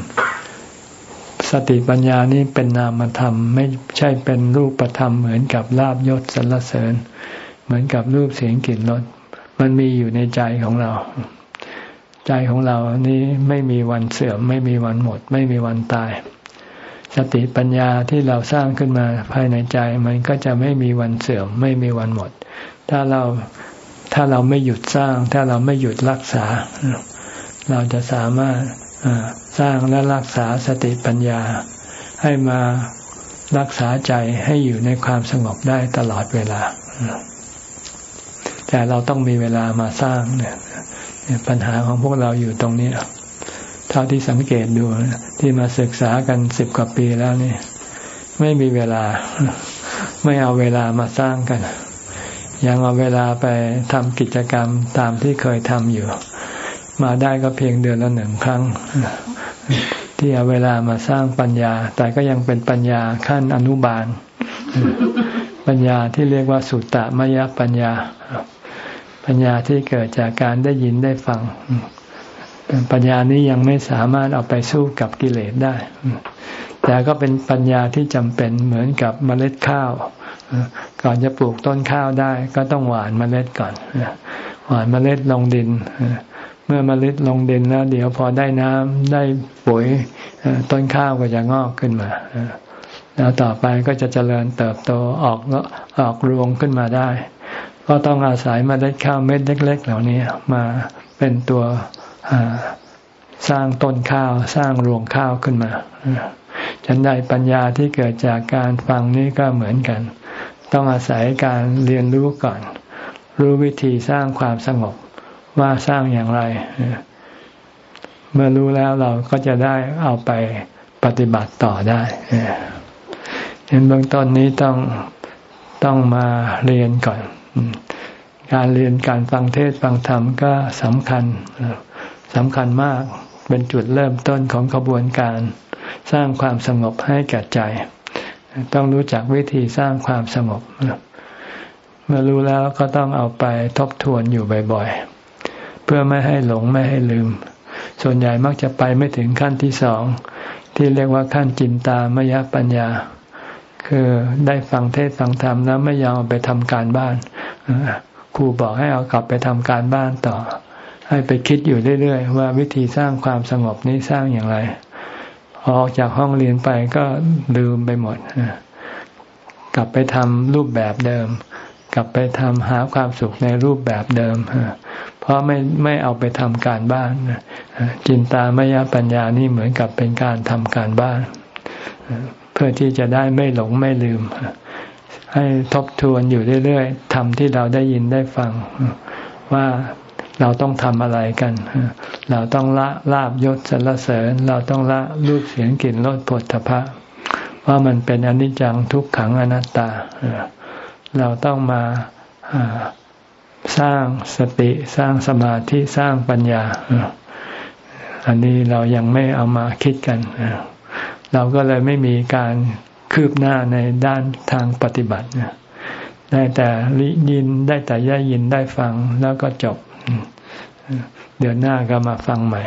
สติปัญญานี้เป็นนามธรรม ไม่ใช่เป็นรูปธรรมเหมือนกับลาบยศสรรเสริญ เหมือนกับรูปเสียงกลิ่นรส มันมีอยู่ในใจของเรา ใจของเรานี้ไม่มีวันเสื่อม ไม่มีวันหมด ไม่มีวันตาย สติปัญญาที่เราสร้างขึ้นมาภายในใจมันก็จะไม่มีวันเสื่อม ไม่มีวันหมด ถ้าเราถ้าเราไม่หยุดสร้าง ถ้าเราไม่หยุดรักษา เราจะสามารถสร้างและรักษาสติปัญญา ให้มารักษาใจให้อยู่ในความสงบได้ตลอดเวลา แต่เราต้องมีเวลามาสร้างเนี่ยปัญหาของพวกเราอยู่ตรงนี้เท่าที่สังเกตดูที่มาศึกษากันสิบกว่าปีแล้วนี่ไม่มีเวลา ไม่เอาเวลามาสร้างกัน ยังเอาเวลาไปทำกิจกรรมตามที่เคยทำอยู่ มาได้ก็เพียงเดือนละหนึ่งครั้ง ที่เอาเวลามาสร้างปัญญา แต่ก็ยังเป็นปัญญาขั้นอนุบาล ปัญญาที่เรียกว่าสุตตะมยปัญญา ปัญญาที่เกิดจากการได้ยินได้ฟัง ปัญญานี้ยังไม่สามารถเอาไปสู้กับกิเลสได้ แต่ก็เป็นปัญญาที่จำเป็นเหมือนกับเมล็ดข้าว ก่อนจะปลูกต้นข้าวได้ ก็ต้องหว่านเมล็ดก่อน หว่านเมล็ดลงดิน เมื่อเมล็ดลงดินแล้ว เดี๋ยวพอได้น้ำได้ปุ๋ยต้นข้าวก็จะงอกขึ้นมาแล้วต่อไปก็จะเจริญเติบโตออกออกรวงขึ้นมาได้ ก็ต้องอาศัยเมล็ดข้าวเม็ดเล็ก ๆ เหล่านี้มาเป็นตัวสร้างต้นข้าวสร้างรวงข้าวขึ้นมาฉันได้ปัญญาที่เกิดจากการฟังนี่ก็เหมือนกัน ต้องอาศัยการเรียนรู้ก่อน รู้วิธีสร้างความสงบว่าสร้างอย่างไร เมื่อรู้แล้วเราก็จะได้เอาไปปฏิบัติต่อได้เห็นเบื้องต้นนี้ต้องต้องมาเรียนก่อน การเรียนการฟังเทศฟังธรรมก็สำคัญสำคัญมากเป็นจุดเริ่มต้นของขบวนการสร้างความสงบให้แก่ใจ ต้องรู้จักวิธีสร้างความสงบ เมื่อรู้แล้วก็ต้องเอาไปทบทวนอยู่บ่อยๆ เพื่อไม่ให้หลงไม่ให้ลืม ส่วนใหญ่มักจะไปไม่ถึงขั้นที่สอง ที่เรียกว่าขั้นจินตามยปัญญา คือได้ฟังเทศฟังธรรมแล้วไม่ยอมไปทำการบ้าน ครูบอกให้เอากลับไปทำการบ้านต่อ ให้ไปคิดอยู่เรื่อยๆ ว่าวิธีสร้างความสงบนี้สร้างอย่างไรออกจากห้องเรียนไปก็ลืมไปหมดกลับไปทำรูปแบบเดิม กลับไปทำหาความสุขในรูปแบบเดิมเพราะไม่ไม่เอาไปทำการบ้านจินตามยปัญญานี่เหมือนกับเป็นการทำการบ้าน เพื่อที่จะได้ไม่หลงไม่ลืม ให้ทบทวนอยู่เรื่อยๆทำที่เราได้ยินได้ฟัง ว่าเราต้องทำอะไรกัน เราต้องละลาบยศสรรเสริญ เราต้องละรูปเสียงกลิ่นรสผลพะว่ามันเป็นอนิจจังทุกขังอนัตตา เราต้องมาสร้างสติสร้างสมาธิสร้างปัญญา อันนี้เรายังไม่เอามาคิดกัน เราก็เลยไม่มีการ คืบหน้าในด้านทางปฏิบัติได้แต่ยินได้แต่ย่ยินได้ฟังแล้วก็จบ เดือนหน้าก็มาฟังใหม่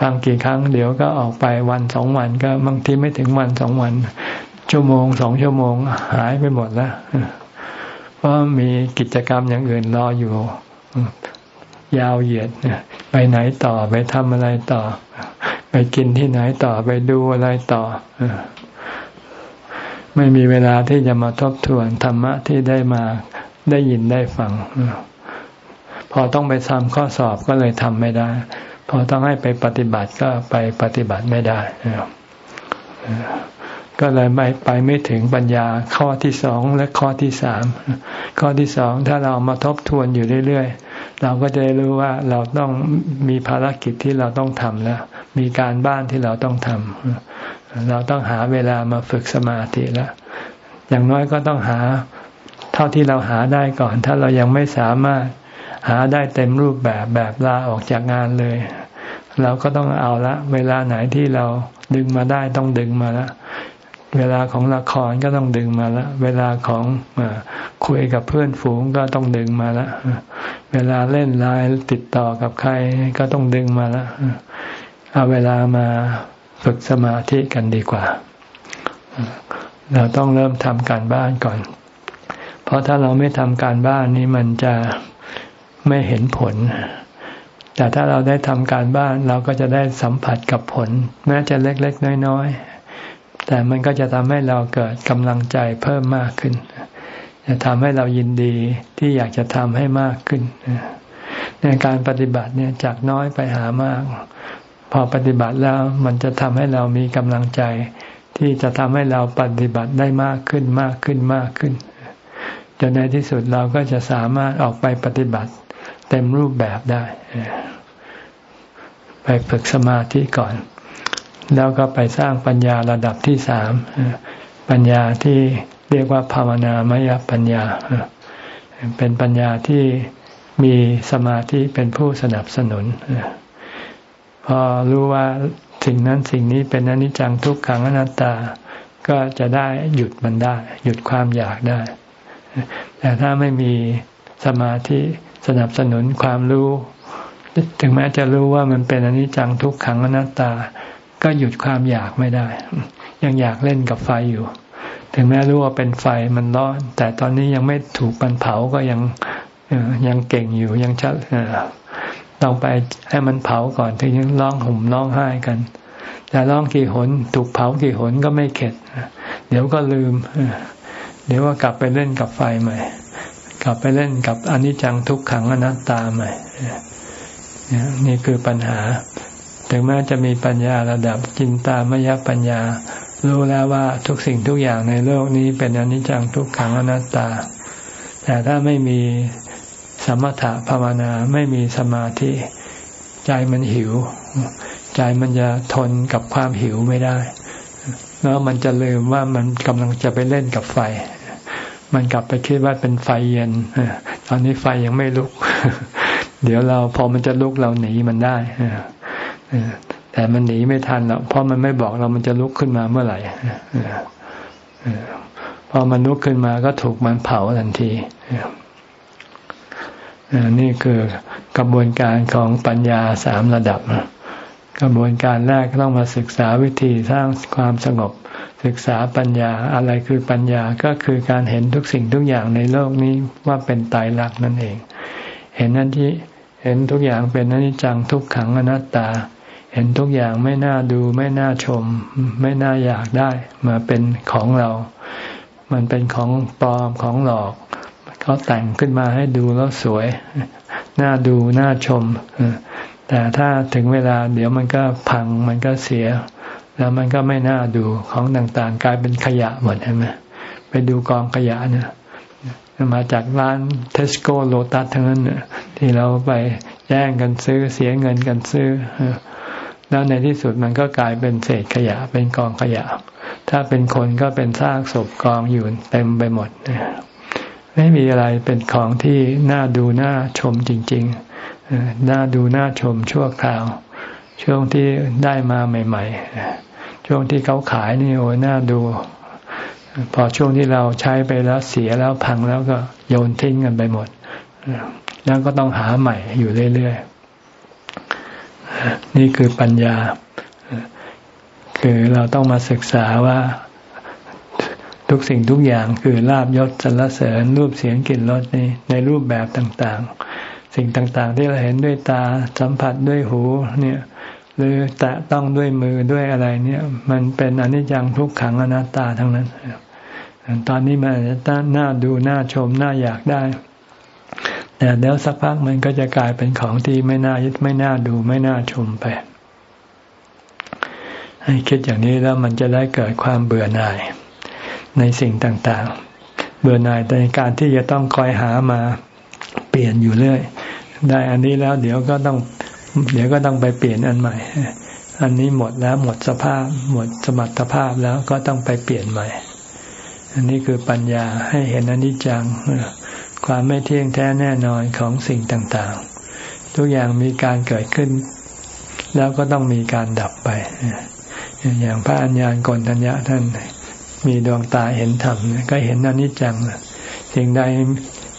ฟังกี่ครั้งเดี๋ยวก็ออกไปวันสองวันก็บางทีไม่ถึงวันสองวัน ชั่วโมงสองชั่วโมงหายไปหมดแล้วเพราะมีกิจกรรมอย่างอื่นรออยู่ ยาวเหยียดไปไหนต่อไปทำอะไรต่อ ไปกินที่ไหนต่อไปดูอะไรต่อ ไม่มีเวลาที่จะมาทบทวนธรรมะที่ได้มาได้ยินได้ฟัง พอต้องไปทำข้อสอบก็เลยทำไม่ได้ พอต้องให้ไปปฏิบัติก็ไปปฏิบัติไม่ได้ก็เลยไม่ไปไม่ถึงปัญญาข้อที่สองและข้อที่สามข้อที่สองถ้าเรามาทบทวนอยู่เรื่อยๆ เราก็จะรู้ว่าเราต้องมีภารกิจที่เราต้องทำแล้วมีการบ้านที่เราต้องทำเราต้องหาเวลามาฝึกสมาธิแล้วอย่างน้อยก็ต้องหาเท่าที่เราหาได้ก่อน ถ้าเรายังไม่สามารถหาได้เต็มรูปแบบแบบลาออกจากงานเลย เราก็ต้องเอาละ เวลาไหนที่เราดึงมาได้ต้องดึงมาละ เวลาของละครก็ต้องดึงมาละ เวลาของอคุยกับเพื่อนฝูงก็ต้องดึงมาละ เวลาเล่นไลน์ติดต่อกับใครก็ต้องดึงมาละ เอาเวลามาฝึกสมาธิกันดีกว่า เราต้องเริ่มทำการบ้านก่อน เพราะถ้าเราไม่ทำการบ้านนี้มันจะไม่เห็นผล แต่ถ้าเราได้ทำการบ้านเราก็จะได้สัมผัสกับผล แม้จะเล็ก ๆ น้อย ๆ แต่มันก็จะทำให้เราเกิดกำลังใจเพิ่มมากขึ้น จะทำให้เรายินดีที่อยากจะทำให้มากขึ้น ในการปฏิบัติเนี่ยจากน้อยไปหามาก พอปฏิบัติแล้วมันจะทำให้เรามีกำลังใจ ที่จะทำให้เราปฏิบัติได้มากขึ้นมากขึ้นมากขึ้นจนในที่สุดเราก็จะสามารถออกไปปฏิบัติ เต็มรูปแบบได้ ไปฝึกสมาธิก่อน แล้วก็ไปสร้างปัญญาระดับที่สามปัญญาที่เรียกว่าภาวนามยปัญญา เป็นปัญญาที่มีสมาธิเป็นผู้สนับสนุน พอรู้ว่าสิ่งนั้นสิ่งนี้เป็นอนิจจังทุกขังอนัตตา ก็จะได้หยุดมันได้ หยุดความอยากได้ แต่ถ้าไม่มีสมาธิสนับสนุนความรู้ ถึงแม้จะรู้ว่ามันเป็นอนิจจังทุกขังอนัตตา ก็หยุดความอยากไม่ได้ ยังอยากเล่นกับไฟอยู่ ถึงแม้รู้ว่าเป็นไฟมันร้อน แต่ตอนนี้ยังไม่ถูกมันเผาก็ยังยังเก่งอยู่ยังชัดต้องไปให้มันเผาก่อนถึงยังร้องห่มร้องไห้กัน แต่ร้องกี่หน ถูกเผากี่หนก็ไม่เข็ดเดี๋ยวก็ลืมเดี๋ยวก็กลับไปเล่นกับไฟใหม่ กลับไปเล่นกับอนิจจังทุกขังอนัตตาใหม่นี่คือปัญหา ถึงแม้จะมีปัญญาระดับจินตามยปัญญา รู้แล้วว่าทุกสิ่งทุกอย่างในโลกนี้เป็นอนิจจังทุกขังอนัตตา แต่ถ้าไม่มีสมถะภาวนาไม่มีสมาธิ ใจมันหิว ใจมันจะทนกับความหิวไม่ได้ แล้วมันจะลืมว่ามันกำลังจะไปเล่นกับไฟ มันกลับไปคิดว่าเป็นไฟเย็นตอนนี้ไฟยังไม่ลุก เดี๋ยวเราพอมันจะลุกเราหนีมันได้ แต่มันหนีไม่ทันหรอกเพราะมันไม่บอกเรามันจะลุกขึ้นมาเมื่อไหร่พอมันลุกขึ้นมาก็ถูกมันเผาทันทีนี่คือกระบวนการของปัญญาสามระดับ กระบวนการแรกต้องมาศึกษาวิธีสร้างความสงบ ศึกษาปัญญาอะไรคือปัญญาก็คือการเห็นทุกสิ่งทุกอย่างในโลกนี้ว่าเป็นตายรักนั่นเอง เห็นนั้นที่เห็นทุกอย่างเป็นอนิจจังทุกขังอนัตตา เห็นทุกอย่างไม่น่าดูไม่น่าชม ไม่น่าอยากได้ มาเป็นของเรา มันเป็นของปลอมของหลอกเขาแต่งขึ้นมาให้ดูแล้วสวย น่าดูน่าชม แต่ถ้าถึงเวลาเดี๋ยวมันก็พังมันก็เสีย แล้วมันก็ไม่น่าดูของต่างๆ กลายเป็นขยะหมดใช่ไหมไปดูกองขยะเนี่ยมาจากร้านเทสโก้โลตัสทั้งนั้นที่เราไปแย่งกันซื้อเสียเงินกันซื้อ แล้วในที่สุดมันก็กลายเป็นเศษขยะเป็นกองขยะ ถ้าเป็นคนก็เป็นซากศพกองอยู่เต็มไปหมด ไม่มีอะไรเป็นของที่น่าดูน่าชมจริงๆน่าดูน่าชมชั่วคราว ช่วงที่ได้มาใหม่ ๆ ช่วงที่เขาขายนี่โอ้น่าดู พอช่วงที่เราใช้ไปแล้วเสียแล้วพังแล้วก็โยนทิ้งกันไปหมด แล้วก็ต้องหาใหม่อยู่เรื่อยๆ นี่คือปัญญา คือเราต้องมาศึกษาว่าทุกสิ่งทุกอย่างคือลาบยศสรรเสริญรูปเสียงกลิ่นรสนี่ในรูปแบบต่างๆ สิ่งต่างๆ ที่เราเห็นด้วยตาสัมผัสด้วยหูเนี่ยหรือแตะต้องด้วยมือด้วยอะไรเนี่ย มันเป็นอนิจจังทุกขังอนัตตาทั้งนั้น ตอนนี้มันจะน่าดูน่าชมน่าอยากได้ แต่เดี๋ยวสักพักมันก็จะกลายเป็นของที่ไม่น่ายึดไม่น่าดูไม่น่าชมไป ให้คิดอย่างนี้แล้วมันจะได้เกิดความเบื่อหน่ายในสิ่งต่างๆ เบื่อหน่ายในการที่จะต้องคอยหามาเปลี่ยนอยู่เรื่อย ได้อันนี้แล้วเดี๋ยวก็ต้อง เดี๋ยวก็ต้องไปเปลี่ยนอันใหม่ อันนี้หมดแล้วหมดสภาพ หมดสมรรถภาพแล้วก็ต้องไปเปลี่ยนใหม่ อันนี้คือปัญญาให้เห็นอนิจจัง ความไม่เที่ยงแท้แน่นอนของสิ่งต่างๆ ทุกอย่างมีการเกิดขึ้น แล้วก็ต้องมีการดับไป อย่างพระอัญญาณกนัญญาท่านมีดวงตาเห็นธรรมก็เห็นอนิจจังสิ่งใด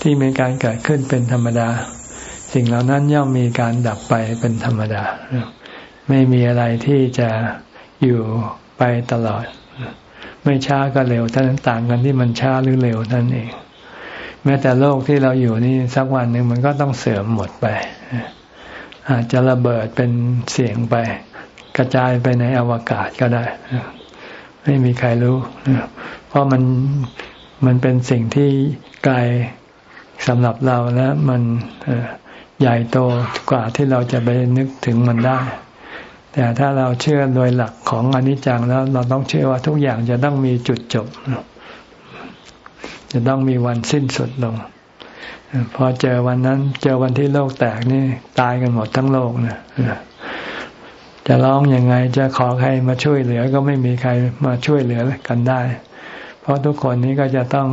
ที่มีการเกิดขึ้นเป็นธรรมดา สิ่งเหล่านั้นย่อมมีการดับไปเป็นธรรมดา ไม่มีอะไรที่จะอยู่ไปตลอด ไม่ช้าก็เร็วท่านต่างกันที่มันช้าหรือเร็วนั่นเอง แม้แต่โลกที่เราอยู่นี่สักวันหนึ่งมันก็ต้องเสื่อมหมดไป อาจจะระเบิดเป็นเสียงไป กระจายไปในอวกาศก็ได้ ไม่มีใครรู้ เพราะมันมันเป็นสิ่งที่ไกลสำหรับเราและมันใหญ่โตกว่าที่เราจะไปนึกถึงมันได้ แต่ถ้าเราเชื่อโดยหลักของอนิจจังแล้วเราต้องเชื่อว่าทุกอย่างจะต้องมีจุดจบ จะต้องมีวันสิ้นสุดลง พอเจอวันนั้น เจอวันที่โลกแตกนี่ตายกันหมดทั้งโลกนะจะร้องยังไงจะขอใครมาช่วยเหลือก็ไม่มีใครมาช่วยเหลือกันได้ เพราะทุกคนนี้ก็จะต้อง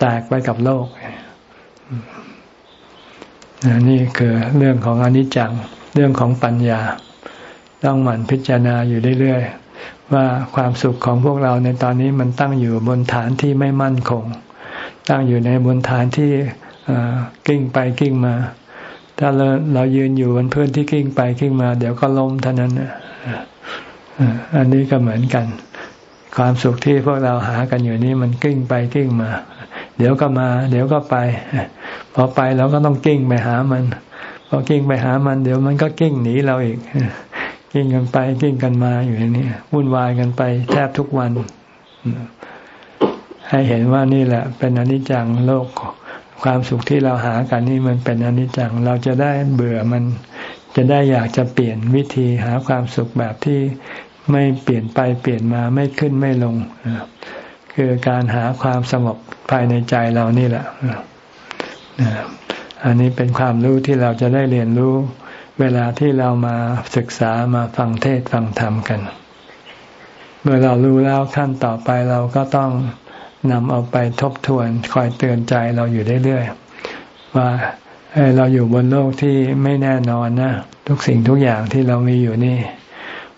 แตกไปกับโลกนี่คือเรื่องของอนิจจัง เรื่องของปัญญา ต้องหมั่นพิจารณาอยู่เรื่อยๆ ว่าความสุขของพวกเราในตอนนี้มันตั้งอยู่บนฐานที่ไม่มั่นคง ตั้งอยู่ในบนฐานที่กิ้งไปกิ้งมา ถ้าเราเรายืนอยู่บนพื้นที่กิ้งไปกิ้งมา เดี๋ยวก็ล้มเท่านั้นอันนี้ก็เหมือนกัน ความสุขที่พวกเราหากันอยู่นี้มันกิ้งไปกิ้งมา เดี๋ยวก็มา เดี๋ยวก็ไป พอไปเราก็ต้องกิ้งไปหามันพอกิ้งไปหามัน เดี๋ยวมันก็กิ้งหนีเราอีก กิ้งกันไปกิ้งกันมาอยู่ในนี้วุ่นวายกันไปแทบทุกวัน ให้เห็นว่านี่แหละ เป็นอนิจจังโลกความสุขที่เราหากันนี่มันเป็นอนิจจัง เราจะได้เบื่อมันจะได้อยากจะเปลี่ยนวิธีหาความสุขแบบที่ไม่เปลี่ยนไปเปลี่ยนมาไม่ขึ้นไม่ลงคือการหาความสงบภายในใจเรานี่แหละอันนี้เป็นความรู้ที่เราจะได้เรียนรู้ เวลาที่เรามาศึกษามาฟังเทศฟังธรรมกัน เมื่อเรารู้แล้วขั้นต่อไปเราก็ต้องนำเอาไปทบทวนคอยเตือนใจเราอยู่เรื่อยๆว่าเราอยู่บนโลกที่ไม่แน่นอนนะ ทุกสิ่งทุกอย่างที่เรามีอยู่นี่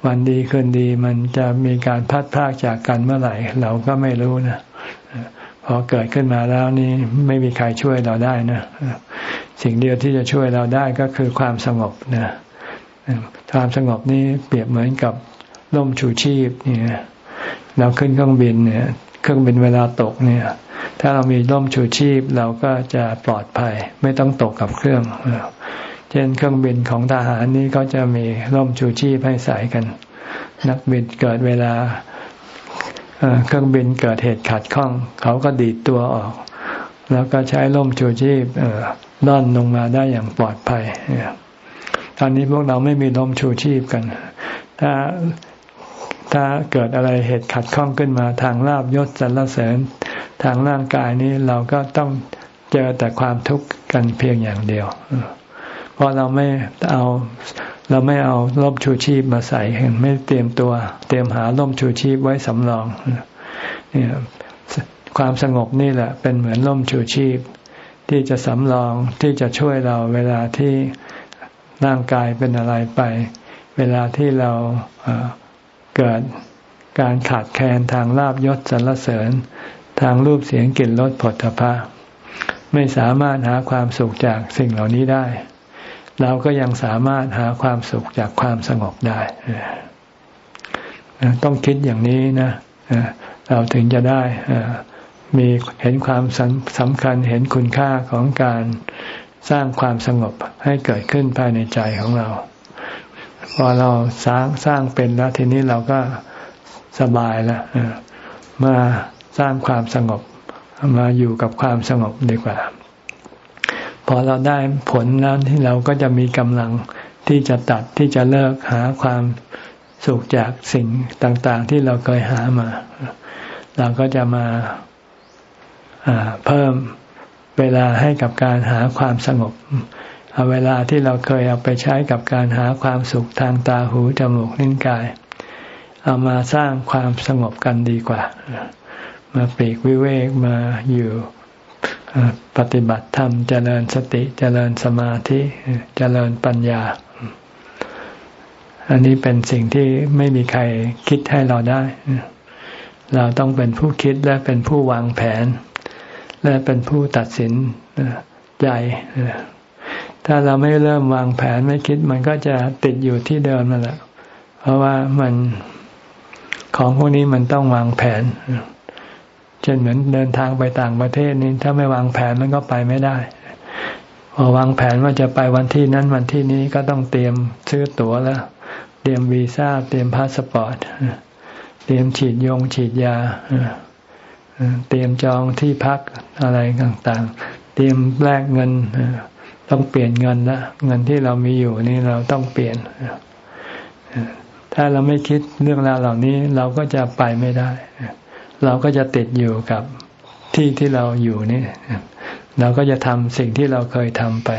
วันดีคืนดีมันจะมีการพัดพากจากกันเมื่อไหร่ เราก็ไม่รู้นะพอเกิดขึ้นมาแล้วนี่ไม่มีใครช่วยเราได้นะ สิ่งเดียวที่จะช่วยเราได้ก็คือความสงบนะความสงบนี่เปรียบเหมือนกับร่มชูชีพเนี่ยเราขึ้นเครื่องบินเนี่ย เครื่องบินเวลาตกเนี่ย ถ้าเรามีร่มชูชีพเราก็จะปลอดภัย ไม่ต้องตกกับเครื่องเช่นเครื่องบินของทหารนี่ก็จะมีร่มชูชีพให้ใส่กัน นักบินเกิดเวลาเครื่องบินเกิดเหตุขัดข้อง เขาก็ดีดตัวออก แล้วก็ใช้ล่มชูชีพ ล่อนลงมาได้อย่างปลอดภัยตอนนี้พวกเราไม่มีลมชูชีพกัน ถ้าถ้าเกิดอะไรเหตุขัดข้องขึ้นมา ทางลาบยศสรรเสริญทางร่างกายนี้เราก็ต้องเจอแต่ความทุกข์กันเพียงอย่างเดียว เพราะเราไม่เอาเราไม่เอาร่มชูชีพมาใส่ไม่เตรียมตัว เตรียมหาร่มชูชีพไว้สำรองเนี่ยความสงบนี่แหละ เป็นเหมือนร่มชูชีพ ที่จะสำรองที่จะช่วยเราเวลาที่ร่างกายเป็นอะไรไป เวลาที่เราเกิดการขาดแคลนทางลาบยศสรรเสริญ ทางรูปเสียงกลิ่นรสผลพะไม่สามารถหาความสุขจากสิ่งเหล่านี้ได้ เราก็ยังสามารถหาความสุขจากความสงบได้ต้องคิดอย่างนี้นะเราถึงจะได้ มีเห็นความสำคัญเห็นคุณค่าของการสร้างความสงบให้เกิดขึ้นภายในใจของเรา พอเราสร้างสร้างเป็นแล้วทีนี้เราก็สบายแล้วมาสร้างความสงบมาอยู่กับความสงบดีกว่า พอเราได้ผลแล้วที่เราก็จะมีกำลังที่จะตัดที่จะเลิกหาความสุขจากสิ่งต่าง ๆ ที่เราเคยหามา เราก็จะมา เพิ่มเวลาให้กับการหาความสงบเอาเวลาที่เราเคยเอาไปใช้กับการหาความสุขทางตาหูจมูกลิ้นกาย เอามาสร้างความสงบกันดีกว่า มาปลีกวิเวกมาอยู่ปฏิบัติธรรมเจริญสติเจริญสมาธิเจริญปัญญา อันนี้เป็นสิ่งที่ไม่มีใครคิดให้เราได้ เราต้องเป็นผู้คิดและเป็นผู้วางแผน และเป็นผู้ตัดสินใจถ้าเราไม่เริ่มวางแผนไม่คิด มันก็จะติดอยู่ที่เดิมนั่นแหละ เพราะว่ามันของพวกนี้มันต้องวางแผนเช่นเหมือนเดินทางไปต่างประเทศนี่ถ้าไม่วางแผนมันก็ไปไม่ได้พอวางแผนว่าจะไปวันที่นั้นวันที่นี้ก็ต้องเตรียมซื้อตั๋วแล้ว เตรียมวีซ่า เตรียมพาสปอร์ต เตรียมฉีดยงฉีดยา เตรียมจองที่พักอะไรต่างๆ เตรียมแลกเงินต้องเปลี่ยนเงินละเงินที่เรามีอยู่นี่เราต้องเปลี่ยนถ้าเราไม่คิดเรื่องราวเหล่านี้เราก็จะไปไม่ได้ เราก็จะติดอยู่กับที่ที่เราอยู่นี่เราก็จะทำสิ่งที่เราเคยทำไป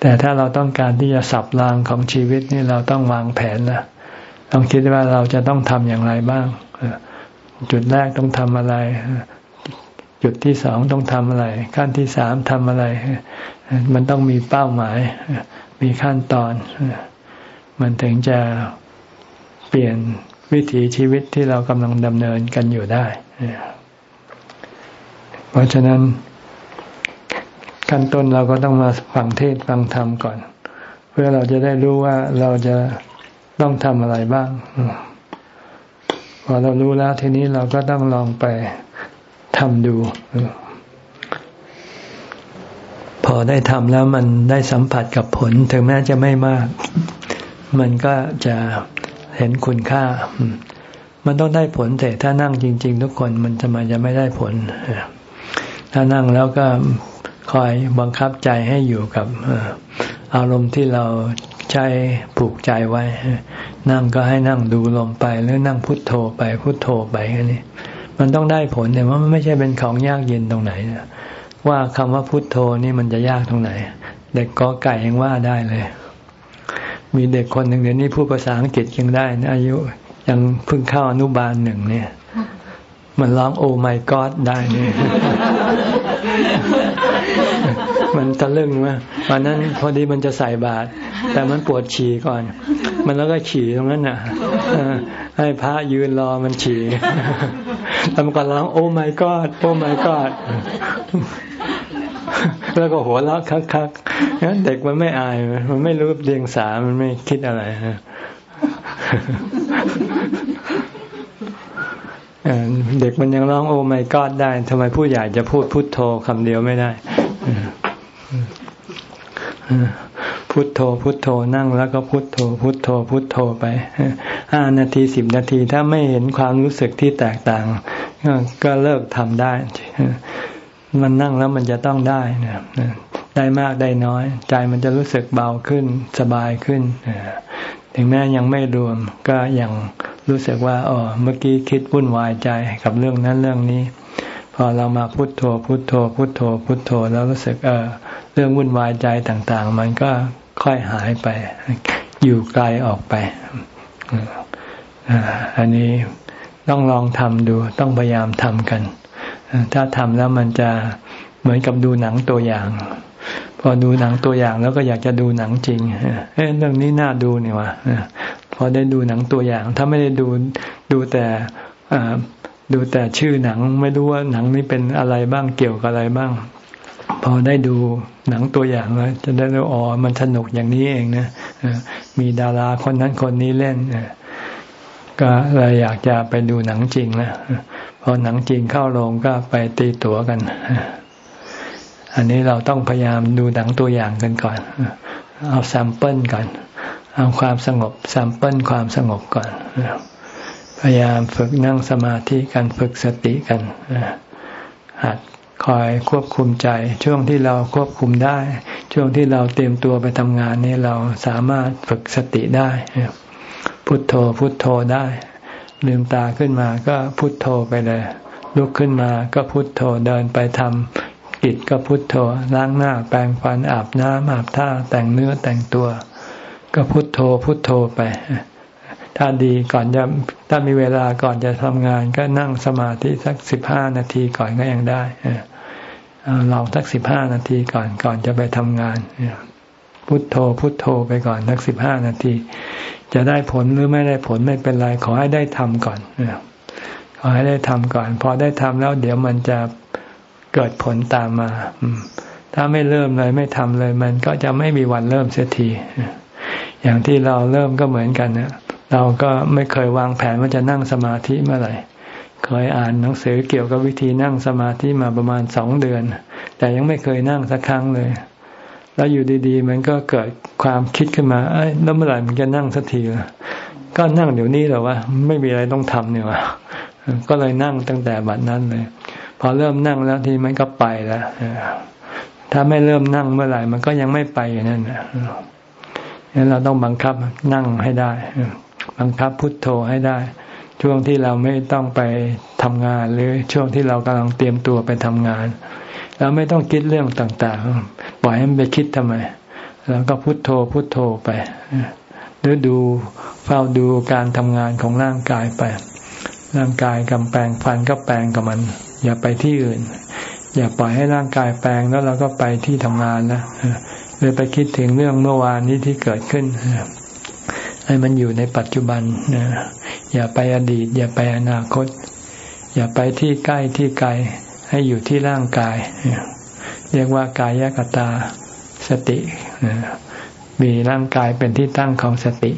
แต่ถ้าเราต้องการที่จะสับรางของชีวิตนี่เราต้องวางแผนนะต้องคิดว่าเราจะต้องทำอย่างไรบ้าง จุดแรกต้องทำอะไร จุดที่สองต้องทำอะไร ขั้นที่สามทำอะไร มันต้องมีเป้าหมาย มีขั้นตอน มันถึงจะเปลี่ยนวิถีชีวิตที่เรากำลังดำเนินกันอยู่ได้ เพราะฉะนั้น ขั้นต้นเราก็ต้องมาฟังเทศฟังธรรมก่อน เพื่อเราจะได้รู้ว่าเราจะต้องทำอะไรบ้าง พอเรารู้แล้วทีนี้เราก็ต้องลองไปทำดู พอได้ทำแล้วมันได้สัมผัสกับผล ถึงแม้จะไม่มาก มันก็จะเห็นคุณค่า มันต้องได้ผลแต่ถ้านั่งจริง ๆ ทุกคนมันจะมาจะไม่ได้ผล ถ้านั่งแล้วก็คอยบังคับใจให้อยู่กับอารมณ์ที่เรา ใช้ผูกใจไว้ นั่งก็ให้นั่งดูลมไป หรือนั่งพุทโธไปพุทโธไปแค่นี้ มันต้องได้ผลแต่ว่ามันไม่ใช่เป็นของยากเย็นตรงไหนนะว่าคำว่าพุทโธนี่มันจะยากตรงไหน เด็กกอไก่ยังว่าได้เลย มีเด็กคนหนึ่งเดี๋ยวนี้พูดภาษาอังกฤษยังได้นะอายุยังเพิ่งเข้าอนุบาลหนึ่งเนี่ย มันร้องโอ้ไม่กอดได้เนี่ย มันทะลึงว่าวันนั้นพอดีมันจะใส่บาตรแต่มันปวดฉี่ก่อน มันแล้วก็ฉี่ตรงนั้นน่ะให้พระยืนรอมันฉี่แล้วมันก็ร้องโอ้ไม่กอดโอ้ไม่กอดแล้วก็หัวเราะคักๆงั้นเด็กมันไม่อาย มันไม่รู้เรียงสา มันไม่คิดอะไรเด็กมันยังร้องโอ้ไม่กอดได้ทำไมผู้ใหญ่จะพูดพุทโธคำเดียวไม่ได้ พุทโธพุทโธนั่งแล้วก็พุทโธ พุทโธ พุทโธไปห้านาทีสิบนาทีถ้าไม่เห็นความรู้สึกที่แตกต่าง ก็เลิกทำได้ มันนั่งแล้วมันจะต้องได้นะได้มากได้น้อย ใจมันจะรู้สึกเบาขึ้นสบายขึ้นถึงแม้ยังไม่รวมก็ยังรู้สึกว่าอ๋อเมื่อกี้คิดวุ่นวายใจกับเรื่องนั้นเรื่องนี้ พอเรามาพุโทโธพุโทโธพุโทโธพุโทโธแล้วรู้สึกเออเรื่องวุ่นวายใจต่าง ๆ มันก็ค่อยหายไป อยู่ไกลออกไปอันนี้ต้องลองทำดูต้องพยายามทำกัน ถ้าทำแล้วมันจะเหมือนกับดูหนังตัวอย่าง พอดูหนังตัวอย่างแล้วก็อยากจะดูหนังจริงเอ้เรื่องนี้น่าดูนี่วะพอได้ดูหนังตัวอย่าง ถ้าไม่ได้ดูดูแต่ ดูแต่ชื่อหนังไม่รู้ว่าหนังนี้เป็นอะไรบ้างเกี่ยวกับอะไรบ้าง พอได้ดูหนังตัวอย่างแล้วจะได้รู้อ๋อมันสนุกอย่างนี้เองนะมีดาราคนนั้นคนนี้เล่นก็เลยอยากจะไปดูหนังจริงนะพอหนังจริงเข้าโรงก็ไปตีตั๋วกัน อันนี้เราต้องพยายามดูหนังตัวอย่างกันก่อน เอา sample ก่อน เอาความสงบ sample ความสงบก่อน พยายามฝึกนั่งสมาธิกันฝึกสติกันหัดคอยควบคุมใจ ช่วงที่เราควบคุมได้ ช่วงที่เราเตรียมตัวไปทำงานนี้เราสามารถฝึกสติได้พุทโธพุทโธได้ ลืมตาขึ้นมาก็พุทโธไปเลย ลุกขึ้นมาก็พุทโธเดินไปทำกิจก็พุทโธล้างหน้าแปรงฟันอาบน้ำอาบท่าแต่งเนื้อแต่งตัว ก็พุทโธพุทโธไป ถ้าดีก่อนจะถ้ามีเวลาก่อนจะทำงาน ก็นั่งสมาธิสักสิบห้านาทีก่อนก็ยังได้ลองสักสิบห้านาทีก่อนก่อนจะไปทำงานพุทโธพุทโธไปก่อนสักสิบห้านาที จะได้ผลหรือไม่ได้ผลไม่เป็นไรขอให้ได้ทำก่อนขอให้ได้ทำก่อน พอได้ทำแล้วเดี๋ยวมันจะเกิดผลตามมาถ้าไม่เริ่มเลยไม่ทำเลย มันก็จะไม่มีวันเริ่มเสียทีอย่างที่เราเริ่มก็เหมือนกันนะ เราก็ไม่เคยวางแผนว่าจะนั่งสมาธิเมื่อไหร่ เคยอ่านหนังสือเกี่ยวกับวิธีนั่งสมาธิมาประมาณสองเดือน แต่ยังไม่เคยนั่งสักครั้งเลย แล้วอยู่ดีๆ มันก็เกิดความคิดขึ้นมาเอ้ยแล้วเมื่อไหร่มันจะนั่งสักทีล่ะก็นั่งเดี๋ยวนี้แหละว่าไม่มีอะไรต้องทำเนี่ยวะก็เลยนั่งตั้งแต่บัดนั้นเลย พอเริ่มนั่งแล้วทีมันก็ไปแล้วถ้าไม่เริ่มนั่งเมื่อไหร่มันก็ยังไม่ไปอย่างนั้นนะงั้นเราต้องบังคับนั่งให้ได้ บังคับพุทโธให้ได้ ช่วงที่เราไม่ต้องไปทำงานหรือช่วงที่เรากำลังเตรียมตัวไปทำงาน เราไม่ต้องคิดเรื่องต่างๆ ปล่อยให้มันไปคิดทำไมแล้วก็พุทโธพุทโธไปหรือดูเฝ้าดูการทำงานของร่างกายไป ร่างกายกำแปลงฟันก็แปลงกับมัน อย่าไปที่อื่น อย่าปล่อยให้ร่างกายแปลงแล้วเราก็ไปที่ทำงานนะเลยไปคิดถึงเรื่องเมื่อวานนี้ที่เกิดขึ้น ให้มันอยู่ในปัจจุบันนะอย่าไปอดีต อย่าไปอนาคต อย่าไปที่ใกล้ที่ไกลให้อยู่ที่ร่างกาย เรียกว่ากายกตาสติมีร่างกายเป็นที่ตั้งของสติ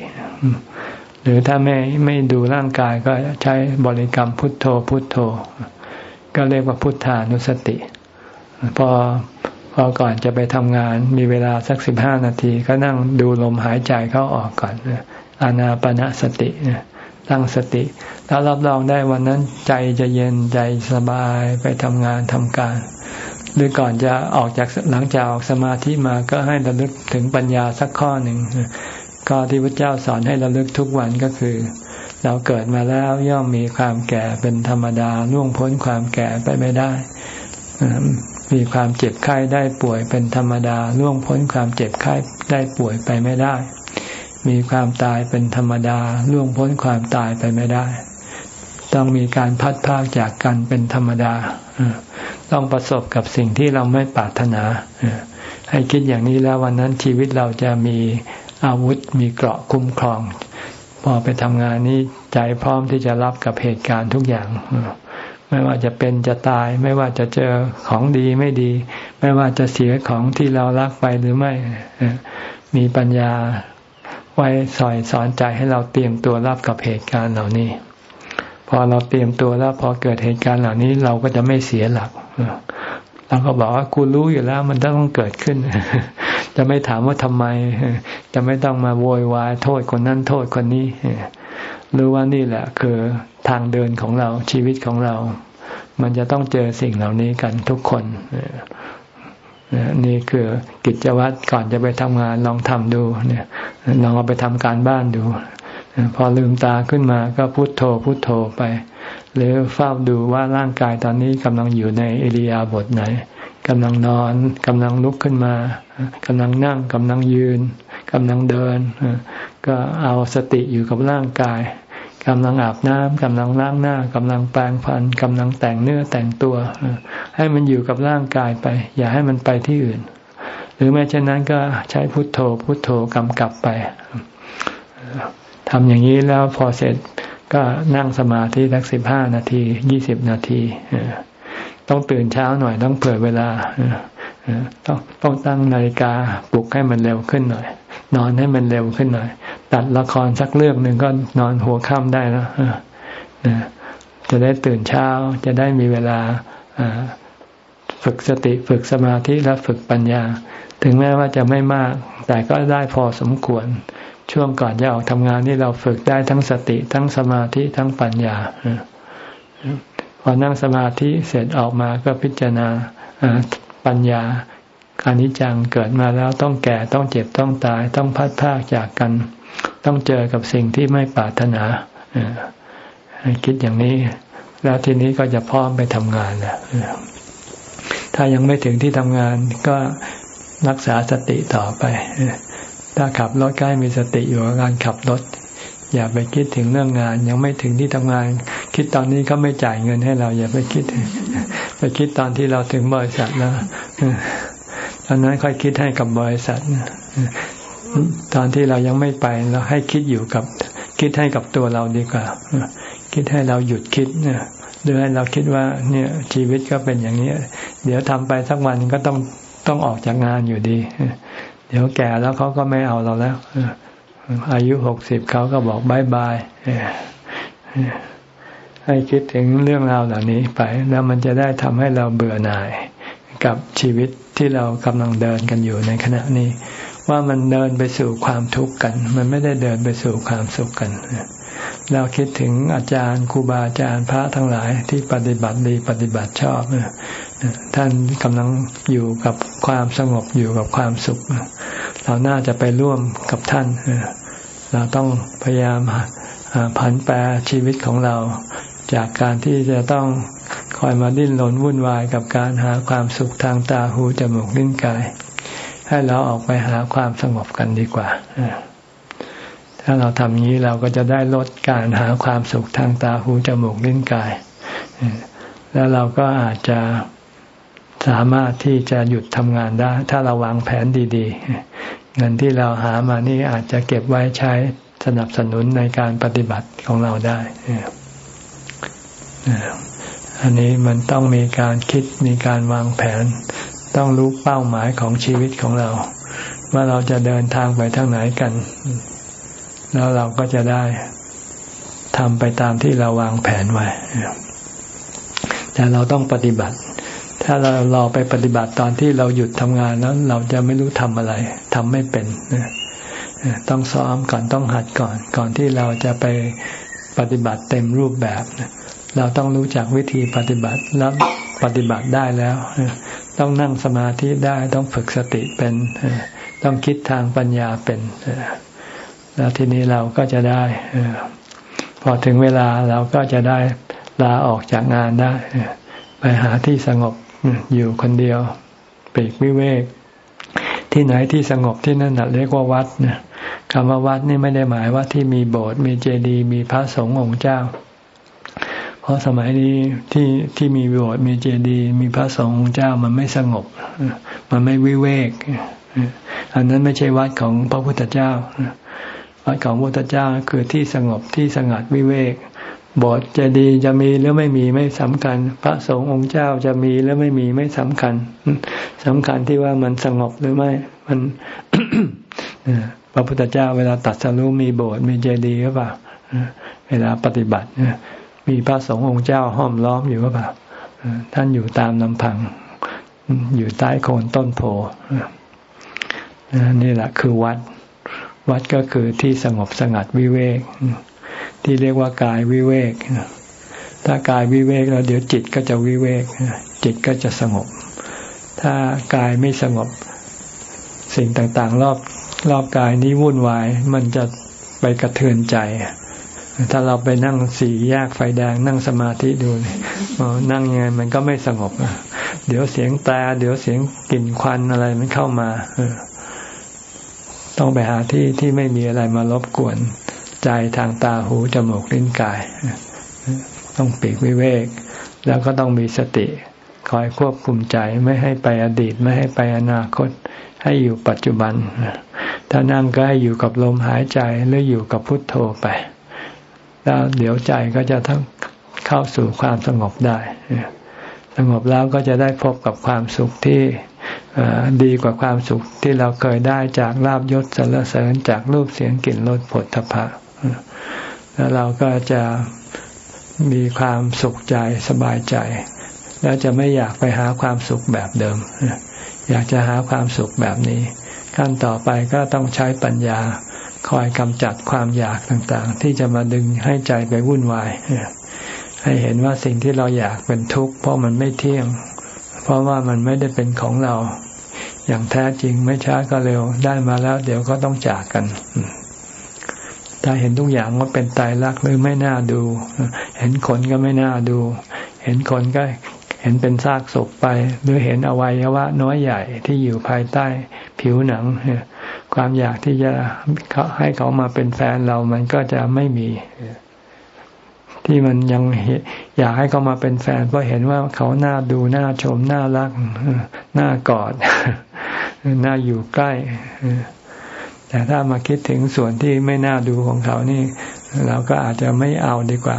หรือถ้าไม่ไม่ดูร่างกายก็ใช้บริกรรมพุทโธพุทโธ ก็เรียกว่าพุทธานุสติ พอพอก่อนจะไปทำงานมีเวลาสักสิบห้านาที ก็นั่งดูลมหายใจเข้าออกก่อน อานาปณะสติตั้งสติ ถ้ารับรองได้วันนั้นใจจะเย็นใจสบายไปทำงานทำการ หรือก่อนจะออกจากหลังจากออกสมาธิมาก็ให้ระลึกถึงปัญญาสักข้อหนึ่งข้อที่พระเจ้าสอนให้ระลึกทุกวันก็คือ เราเกิดมาแล้วย่อมมีความแก่เป็นธรรมดาล่วงพ้นความแก่ไปไม่ได้มีความเจ็บไข้ได้ป่วยเป็นธรรมดาล่วงพ้นความเจ็บไข้ได้ป่วยไปไม่ได้ มีความตายเป็นธรรมดาล่วงพ้นความตายไปไม่ได้ ต้องมีการพัดพากจากกันเป็นธรรมดา ต้องประสบกับสิ่งที่เราไม่ปรารถนา ให้คิดอย่างนี้แล้ววันนั้นชีวิตเราจะมีอาวุธมีเกราะคุ้มครอง พอไปทำงานนี้ใจพร้อมที่จะรับกับเหตุการณ์ทุกอย่าง ไม่ว่าจะเป็นจะตาย ไม่ว่าจะเจอของดีไม่ดี ไม่ว่าจะเสียของที่เรารักไปหรือไม่มีปัญญา ไว้สอยสอนใจให้เราเตรียมตัวรับกับเหตุการณ์เหล่านี้ พอเราเตรียมตัวแล้วพอเกิดเหตุการณ์เหล่านี้เราก็จะไม่เสียหลักเราก็บอกว่ากูรู้อยู่แล้วมันต้องเกิดขึ้น จะไม่ถามว่าทำไม จะไม่ต้องมาโวยวายโทษคนนั้นโทษคนนี้รู้ว่านี่แหละ คือทางเดินของเราชีวิตของเรา มันจะต้องเจอสิ่งเหล่านี้กันทุกคน นี่คือกิจวัตรก่อนจะไปทำงานลองทำดูเนี่ยลองเอาไปทำการบ้านดู พอลืมตาขึ้นมาก็พุโทโธพุโทโธไป หรือเฝ้าดูว่าร่างกายตอนนี้กำลังอยู่ในเอริยาบถไหนกำลังนอนกำลังลุกขึ้นมากำลังนั่งกำลังยืนกำลังเดิน ก็เอาสติอยู่กับร่างกาย กำลังอาบน้ำกำลังล้างหน้ากำลังแปรงฟันกำลังแต่งเนื้อแต่งตัว ให้มันอยู่กับร่างกายไป อย่าให้มันไปที่อื่น หรือแม้เช่นนั้นก็ใช้พุทโธพุทโธกำกับไปทำอย่างนี้แล้วพอเสร็จก็นั่งสมาธิสักสิบห้านาทียี่สิบนาทีต้องตื่นเช้าหน่อยต้องเผื่อเวลาต้องต้องตั้งนาฬิกาปลุกให้มันเร็วขึ้นหน่อย นอนให้มันเร็วขึ้นหน่อย ตัดละครสักเรื่องหนึ่งก็นอนหัวค่ำได้แล้วจะได้ตื่นเช้า จะได้มีเวลาฝึกสติฝึกสมาธิและฝึกปัญญา ถึงแม้ว่าจะไม่มาก แต่ก็ได้พอสมควร ช่วงก่อนจะออกทำงานนี่เราฝึกได้ทั้งสติ ทั้งสมาธิทั้งปัญญาพอนั่งสมาธิเสร็จออกมาก็พิจารณาปัญญาการนิจังเกิดมาแล้วต้องแก่ต้องเจ็บต้องตายต้องพัดพากจากกัน ต้องเจอกับสิ่งที่ไม่ปรารถนาคิดอย่างนี้ แล้วทีนี้ก็จะพร้อมไปทำงานนะถ้ายังไม่ถึงที่ทำงานก็รักษาสติต่อไป ถ้าขับรถก็ให้มีสติอยู่กับการขับรถ อย่าไปคิดถึงเรื่องงาน ยังไม่ถึงที่ทำงาน คิดตอนนี้เขาไม่จ่ายเงินให้เรา อย่าไปคิด ไปคิดตอนที่เราถึงบริษัทแล้วตอนนั้นค่อยคิดให้กับบริษัท ตอนที่เรายังไม่ไปเราให้คิดอยู่กับ คิดให้กับตัวเราดีกว่า คิดให้เราหยุดคิดเนี่ยหรือให้เราคิดว่า เนี่ยชีวิตก็เป็นอย่างนี้เดี๋ยวทำไปสักวันก็ต้องต้องออกจากงานอยู่ดี เดี๋ยวแก่แล้วเขาก็ไม่เอาเราแล้วอายุหกสิบเขาก็บอกบายบายให้คิดถึงเรื่องราวเหล่านี้ไป แล้วมันจะได้ทำให้เราเบื่อหน่ายกับชีวิตที่เรากำลังเดินกันอยู่ในขณะนี้ ว่ามันเดินไปสู่ความทุกข์กัน มันไม่ได้เดินไปสู่ความสุขกันเราคิดถึงอาจารย์ครูบาอาจารย์พระทั้งหลายที่ปฏิบัติดีปฏิบัติชอบท่านกำลังอยู่กับความสงบอยู่กับความสุข เราน่าจะไปร่วมกับท่าน เราต้องพยายามผันแปรชีวิตของเรา จากการที่จะต้องคอยมาดิ้นรนวุ่นวายกับการหาความสุขทางตาหูจมูกลิ้นกาย ให้เราออกไปหาความสงบกันดีกว่า ถ้าเราทำงนี้เราก็จะได้ลดการหาความสุขทางตาหูจมูกลิ้นกาย แล้วเราก็อาจจะสามารถที่จะหยุดทำงานได้ ถ้าเราวางแผนดีๆ เงินที่เราหามานี่อาจจะเก็บไว้ใช้สนับสนุนในการปฏิบัติของเราได้ อันนี้มันต้องมีการคิดมีการวางแผน ต้องรู้เป้าหมายของชีวิตของเรา ว่าเราจะเดินทางไปทางไหนกัน แล้วเราก็จะได้ทำไปตามที่เราวางแผนไว้แต่เราต้องปฏิบัติ ถ้าเรารอไปปฏิบัติตอนที่เราหยุดทำงานแล้วเราจะไม่รู้ทำอะไรทำไม่เป็นต้องซ้อมก่อนต้องหัดก่อน ก่อนที่เราจะไปปฏิบัติเต็มรูปแบบเราต้องรู้จักวิธีปฏิบัติแล้วปฏิบัติได้แล้ว ต้องนั่งสมาธิได้ต้องฝึกสติเป็น ต้องคิดทางปัญญาเป็นแล้วทีนี้เราก็จะได้พอถึงเวลาเราก็จะได้ลาออกจากงานได้ไปหาที่สงบอยู่คนเดียวปีกวิเวก ที่ไหนที่สงบที่นั่นเรียกว่าวัดนะคำว่าวัดนี่ไม่ได้หมายว่าที่มีโบสถ์มีเจดีย์มีพระสงฆ์องค์เจ้า เพราะสมัยนี้ที่ที่มีโบสถ์มีเจดีย์มีพระสงฆ์องค์เจ้ามันไม่สงบ มันไม่วิเวก อันนั้นไม่ใช่วัดของพระพุทธเจ้า วัดของพระพุทธเจ้าคือที่สงบที่สงัดวิเวกโบสถ์จะดีจะมีหรือไม่มีไม่สำคัญ พระสงฆ์องค์เจ้าจะมีหรือไม่มีไม่สำคัญสำคัญที่ว่ามันสงบหรือไม่ มันพระพุทธเจ้าเวลาตัดสรุมีโบสถ์มีเจดีย์หรือเปล่าเวลาปฏิบัติ มีพระสงฆ์องค์เจ้าห้อมล้อมอยู่หรือเปล่าท่านอยู่ตามลำพัง อยู่ใต้โคนต้นโพนี่แหละคือวัด วัดก็คือที่สงบสงัดวิเวก ที่เรียกว่ากายวิเวก ถ้ากายวิเวกแล้วเดี๋ยวจิตก็จะวิเวก จิตก็จะสงบ ถ้ากายไม่สงบ สิ่งต่างๆ รอบรอบกายนี้วุ่นวาย มันจะไปกระเทือนใจ ถ้าเราไปนั่งสี่แยกไฟแดง นั่งสมาธิดูนั่งยังไงมันก็ไม่สงบเดี๋ยวเสียงตาเดี๋ยวเสียงกลิ่นควันอะไรมันเข้ามาต้องไปหาที่ที่ไม่มีอะไรมารบกวน ใจทางตาหูจมูกลิ้นกาย ต้องปีกวิเวก แล้วก็ต้องมีสติ คอยควบคุมใจไม่ให้ไปอดีตไม่ให้ไปอนาคต ให้อยู่ปัจจุบันถ้านั่งก็ให้อยู่กับลมหายใจหรืออยู่กับพุทโธไป แล้วเดี๋ยวใจก็จะทั้งเข้าสู่ความสงบได้ สงบแล้วก็จะได้พบกับความสุขที่ดีกว่าความสุขที่เราเคยได้จากลาบยศสรรเสริญจากรูปเสียงกลิ่นรสผลทพะแล้วเราก็จะมีความสุขใจสบายใจ แล้วจะไม่อยากไปหาความสุขแบบเดิม อยากจะหาความสุขแบบนี้ ขั้นต่อไปก็ต้องใช้ปัญญา คอยกำจัดความอยากต่างๆ ที่จะมาดึงให้ใจไปวุ่นวาย ให้เห็นว่าสิ่งที่เราอยากเป็นทุกข์เพราะมันไม่เที่ยง เพราะว่ามันไม่ได้เป็นของเรา อย่างแท้จริงไม่ช้าก็เร็วได้มาแล้ว เดี๋ยวก็ต้องจากกันถ้าเห็นทุกอย่างว่าเป็นตายรักหรือไม่น่าดู เห็นคนก็ไม่น่าดู เห็นคนก็เห็นเป็นซากศพไป หรือเห็นอวัยวะน้อยใหญ่ที่อยู่ภายใต้ผิวหนัง ความอยากที่จะให้เขามาเป็นแฟนเรามันก็จะไม่มี ที่มันยังอยากให้เขามาเป็นแฟน เพราะเห็นว่าเขาหน้าดูหน้าชมหน้ารักหน้ากอดหน้าอยู่ใกล้แต่ถ้ามาคิดถึงส่วนที่ไม่น่าดูของเขานี่ เราก็อาจจะไม่เอาดีกว่า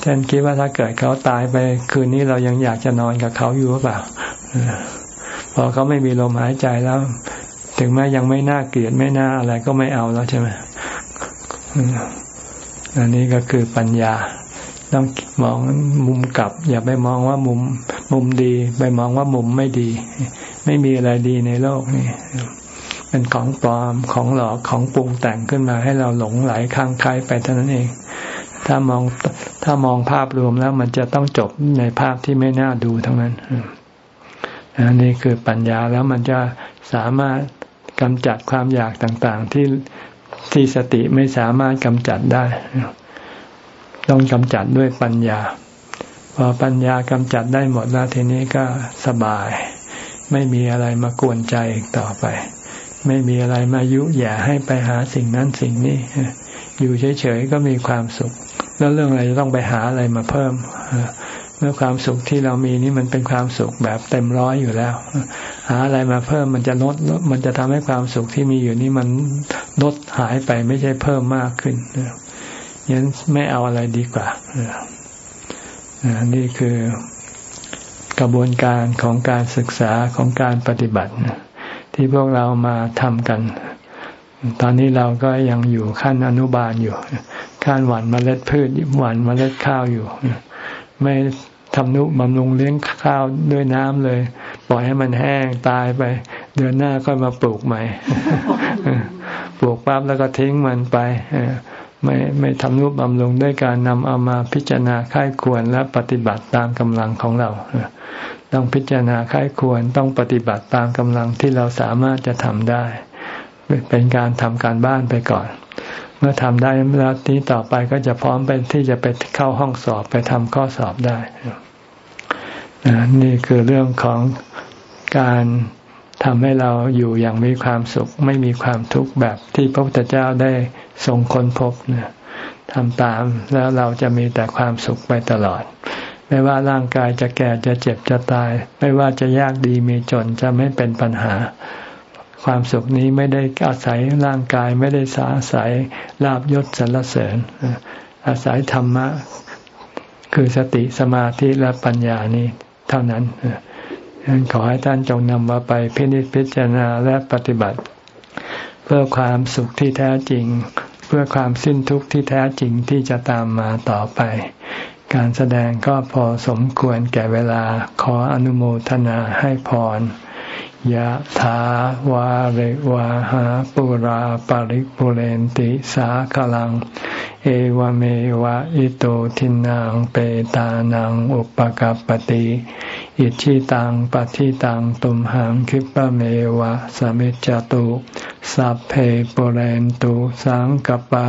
เช่นคิดว่าถ้าเกิดเขาตายไปคืนนี้เรายังอยากจะนอนกับเขาอยู่หรือเปล่าพอเขาไม่มีลมหายใจแล้ว ถึงแม้ยังไม่น่าเกลียดไม่น่าอะไรก็ไม่เอาแล้วใช่ไหมอันนี้ก็คือปัญญา ต้องมองมุมกลับ อย่าไปมองว่ามุม มุมดี ไปมองว่ามุมไม่ดี ไม่มีอะไรดีในโลกนี่เป็นของปลอมของหลอกของปรุงแต่งขึ้นมาให้เราหลงไหลข้างใครไปเท่านั้นเอง ถ้ามองถ้ามองภาพรวมแล้วมันจะต้องจบในภาพที่ไม่น่าดูทั้งนั้นอันนี้คือปัญญาแล้วมันจะสามารถ กำจัดความอยากต่างๆ ที่ที่สติไม่สามารถกำจัดได้ ต้องกำจัดด้วยปัญญา พอปัญญากำจัดได้หมดแล้วทีนี้ก็สบาย ไม่มีอะไรมากวนใจอีกต่อไป ไม่มีอะไรมายุแย่ให้ไปหาสิ่งนั้นสิ่งนี้ อยู่เฉยๆก็มีความสุข แล้วเรื่องอะไรจะต้องไปหาอะไรมาเพิ่ม เมื่อความสุขที่เรามีนี่มันเป็นความสุขแบบเต็มร้อยอยู่แล้ว หาอะไรมาเพิ่มมันจะลด มันจะทำให้ความสุขที่มีอยู่นี่มันลดหายไปไม่ใช่เพิ่มมากขึ้นยันไม่เอาอะไรดีกว่านี่คือกระบวนการของการศึกษาของการปฏิบัติ ที่พวกเรามาทำกัน ตอนนี้เราก็ยังอยู่ขั้นอนุบาลอยู่ขั้นหวานเมล็ดพืชหวานเมล็ดข้าวอยู่ไม่ ทำนุบำรุงเลี้ยงข้าวด้วยน้ำเลย ปล่อยให้มันแห้งตายไป เดือนหน้าก็มาปลูกใหม่ ปลูกปั๊บแล้วก็ทิ้งมันไปไม่ไม่ทำนุบำรุงด้วยการนำเอามาพิจารณาค่ายควรและปฏิบัติตามกำลังของเราต้องพิจารณาค่ายควรต้องปฏิบัติตามกำลังที่เราสามารถจะทำได้ เป็นการทำการบ้านไปก่อน เมื่อทำได้แล้วนี้ต่อไปก็จะพร้อมเป็นที่จะไปเข้าห้องสอบไปทำข้อสอบได้นี่คือเรื่องของการทำให้เราอยู่อย่างมีความสุข ไม่มีความทุกข์แบบที่พระพุทธเจ้าได้ทรงค้นพบเนี่ยทำตามแล้วเราจะมีแต่ความสุขไปตลอด ไม่ว่าร่างกายจะแก่จะเจ็บจะตาย ไม่ว่าจะยากดีมีจนจะไม่เป็นปัญหา ความสุขนี้ไม่ได้อาศัยร่างกายไม่ได้สาศัยลาบยศสรรเสริญ อาศัยธรรมะ คือสติสมาธิและปัญญานี้เท่านั้นขอให้ท่านจงนำมาไปพินิจพิจารณาและปฏิบัติ เพื่อความสุขที่แท้จริง เพื่อความสิ้นทุกข์ที่แท้จริงที่จะตามมาต่อไป การแสดงก็พอสมควรแก่เวลาขออนุโมทนาให้พร ยะถาวาริวาหาปุราปาริปุเรนติสาขลัง เอวเมวะอิโตทินังเปตานังอุปกัปติอิชิตังปฏิตังตุมหังคิปะเมวะสมิจจตุสัพเพปุเรนตุสังกปา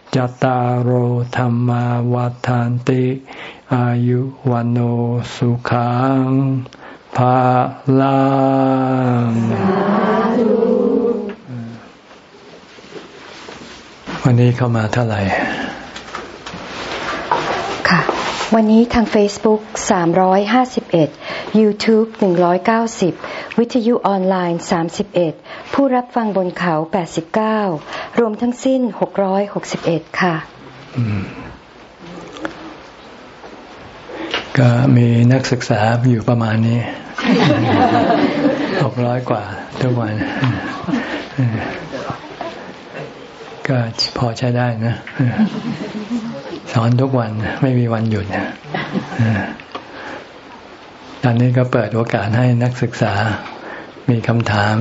จตารโหธรรมวาทานติ อายุวันโอสุขังภาลังวันนี้เข้ามาเท่าไหร่ค่ะ วันนี้ทาง Facebook 351 YouTube 190 วิทยุออนไลน์ 31 ผู้รับฟังบนเขา 89 รวมทั้งสิ้น 661 ค่ะ ก็มีนักศึกษาอยู่ประมาณนี้ 600 กว่าทุกวัน ก็พอใช้ได้นะ สอนทุกวันไม่มีวันหยุดตอนนี้ก็เปิดโอกาสให้นักศึกษามีคำถาม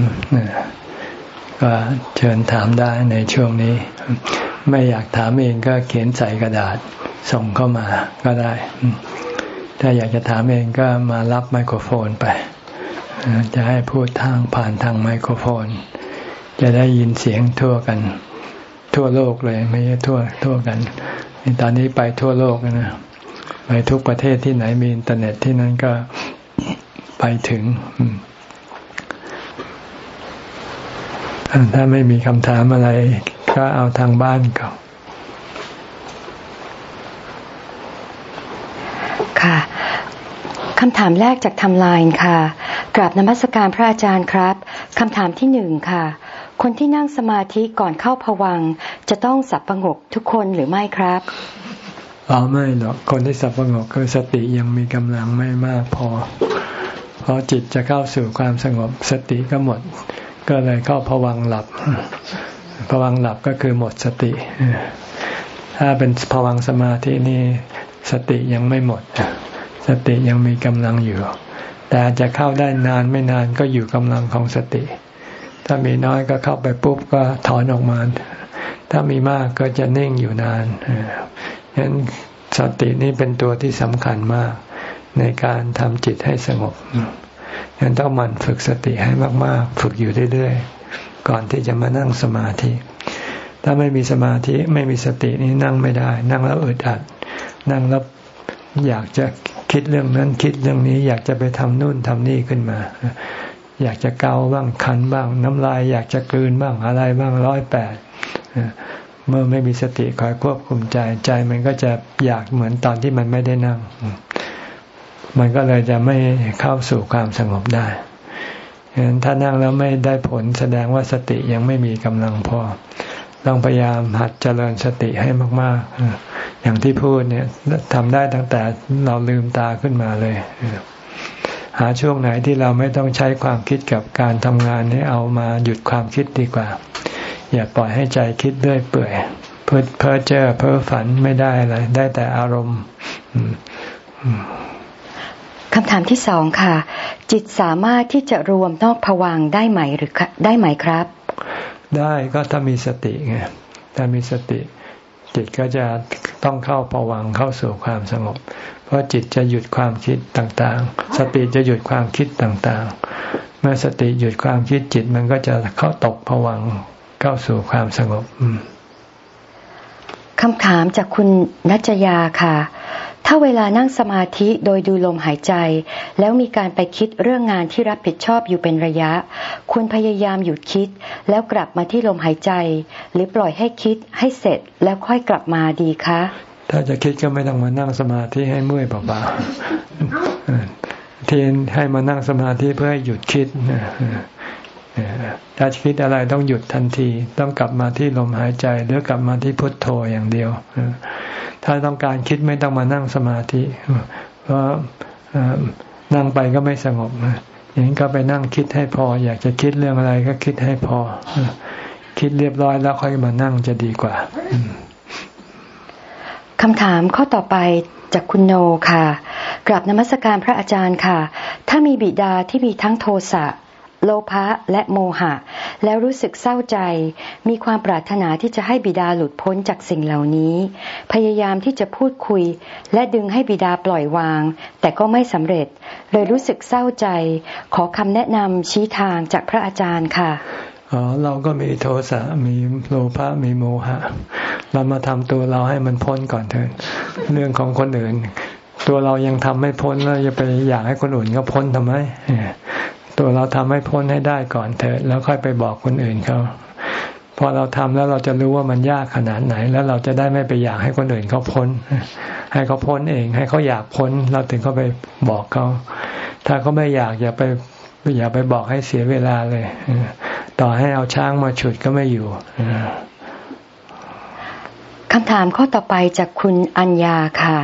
ก็เชิญถามได้ในช่วงนี้ ไม่อยากถามเองก็เขียนใส่กระดาษส่งเข้ามาก็ได้ ถ้าอยากจะถามเองก็มารับไมโครโฟนไป จะให้พูดทางผ่านทางไมโครโฟน จะได้ยินเสียงทั่วกัน ทั่วโลกเลย ไม่ใช่ทั่วทั่วกัน ตอนนี้ไปทั่วโลกนะไปทุกประเทศที่ไหนมีอินเทอร์เน็ตที่นั้นก็ไปถึงถ้าไม่มีคำถามอะไร ก็เอาทางบ้านก่อนค่ะคำถามแรกจากทำลายค่ะกราบนมัสการพระอาจารย์ครับคำถามที่หนึ่งค่ะ คนที่นั่งสมาธิก่อนเข้าผวัง จะต้องสับประงกทุกคนหรือไม่ครับอ๋อไม่หรอกคนที่สับประงกคือสติยังมีกำลังไม่มากพอพอจิตจะเข้าสู่ความสงบสติก็หมด ก็เลยเข้าผวังหลับผวังหลับก็คือหมดสติ ถ้าเป็นผวังสมาธินี่สติยังไม่หมด สติยังมีกำลังอยู่ แต่จะเข้าได้นานไม่นานก็อยู่กำลังของสติ ถ้ามีน้อยก็เข้าไปปุ๊บก็ถอนออกมา ถ้ามีมากก็จะนิ่งอยู่นานฉะนั้นสตินี่เป็นตัวที่สำคัญมาก ในการทำจิตให้สงบฉะนั้นต้องหมั่นฝึกสติให้มาก ๆ ฝึกอยู่เรื่อยๆ ก่อนที่จะมานั่งสมาธิ ถ้าไม่มีสมาธิไม่มีสตินี่นั่งไม่ได้ นั่งแล้วอึดอัด นั่งแล้วอยากจะคิดเรื่องนั้นคิดเรื่องนี้อยากจะไปทำนู่นทำนี่ขึ้นมา อยากจะเกาบ้างคันบ้าง น้ำลายอยากจะกลืนบ้างอะไรบ้างร้อยแปดเมื่อไม่มีสติคอยควบคุมใจใจมันก็จะอยากเหมือนตอนที่มันไม่ได้นั่ง มันก็เลยจะไม่เข้าสู่ความสงบได้ฉะนั้นถ้านั่งแล้วไม่ได้ผลแสดงว่าสติยังไม่มีกำลังพอ ต้องพยายามหัดเจริญสติให้มาก ๆ อย่างที่พูดเนี่ยทำได้ตั้งแต่เราลืมตาขึ้นมาเลย หาช่วงไหนที่เราไม่ต้องใช้ความคิดกับการทำงานนี้เอามาหยุดความคิดดีกว่า อย่าปล่อยให้ใจคิดเรื่อยเปื่อยเพ้อเพ้อเจ้อเพ้อฝันไม่ได้อะไรได้แต่อารมณ์คำถามที่สองค่ะ จิตสามารถที่จะรวมนอกผวังได้ไหมหรือได้ไหมครับ ได้ก็ถ้ามีสติไงถ้ามีสติ จิตก็จะต้องเข้าผวังเข้าสู่ความสงบ เพราะจิตจะหยุดความคิดต่างๆ สติจะหยุดความคิดต่างๆ เมื่อสติหยุดความคิดจิตมันก็จะเข้าตกผวังเข้าสู่ความสงบคำถามจากคุณนัจยาค่ะ ถ้าเวลานั่งสมาธิโดยดูลมหายใจ แล้วมีการไปคิดเรื่องงานที่รับผิดชอบอยู่เป็นระยะควรพยายามหยุดคิด แล้วกลับมาที่ลมหายใจ หรือปล่อยให้คิดให้เสร็จแล้วค่อยกลับมาดีคะ ถ้าจะคิดก็ไม่ต้องมานั่งสมาธิให้เมื่อยเปล่าๆทียนให้มานั่งสมาธิเพื่อให้หยุดคิด ถ้าคิดอะไรต้องหยุดทันที ต้องกลับมาที่ลมหายใจ หรือกลับมาที่พุทโธอย่างเดียว ถ้าต้องการคิดไม่ต้องมานั่งสมาธิ เพราะนั่งไปก็ไม่สงบอย่างนี้ก็ไปนั่งคิดให้พอ อยากจะคิดเรื่องอะไรก็คิดให้พอ คิดเรียบร้อยแล้วค่อยมานั่งจะดีกว่าคำถามข้อต่อไปจากคุณโนค่ะ กลับนมัสการพระอาจารย์ค่ะ ถ้ามีบิดาที่มีทั้งโทสะ โลภะและโมหะ แล้วรู้สึกเศร้าใจ มีความปรารถนาที่จะให้บิดาหลุดพ้นจากสิ่งเหล่านี้ พยายามที่จะพูดคุย และดึงให้บิดาปล่อยวาง แต่ก็ไม่สำเร็จ เลยรู้สึกเศร้าใจ ขอคำแนะนำชี้ทางจากพระอาจารย์ค่ะอ๋อเราก็มีโทสะมีโลภะมีโมหะ เรามาทำตัวเราให้มันพ้นก่อนเถิดเรื่องของคนอื่น ตัวเรายังทำไม่พ้นแล้วจะไปอยากให้คนอื่นก็พ้นทำไม ตัวเราทำให้พ้นให้ได้ก่อนเถิดแล้วค่อยไปบอกคนอื่นเขาพอเราทำแล้วเราจะรู้ว่ามันยากขนาดไหน แล้วเราจะได้ไม่ไปอยากให้คนอื่นเขาพ้น ให้เขาพ้นเอง ให้เขาอยากพ้น เราถึงเขาไปบอกเขา ถ้าเขาไม่อยากอย่าไปอย่าไปบอกให้เสียเวลาเลย ต่อให้เอาช้างมาฉุดก็ไม่อยู่คำถามข้อต่อไปจากคุณอัญญาค่ะ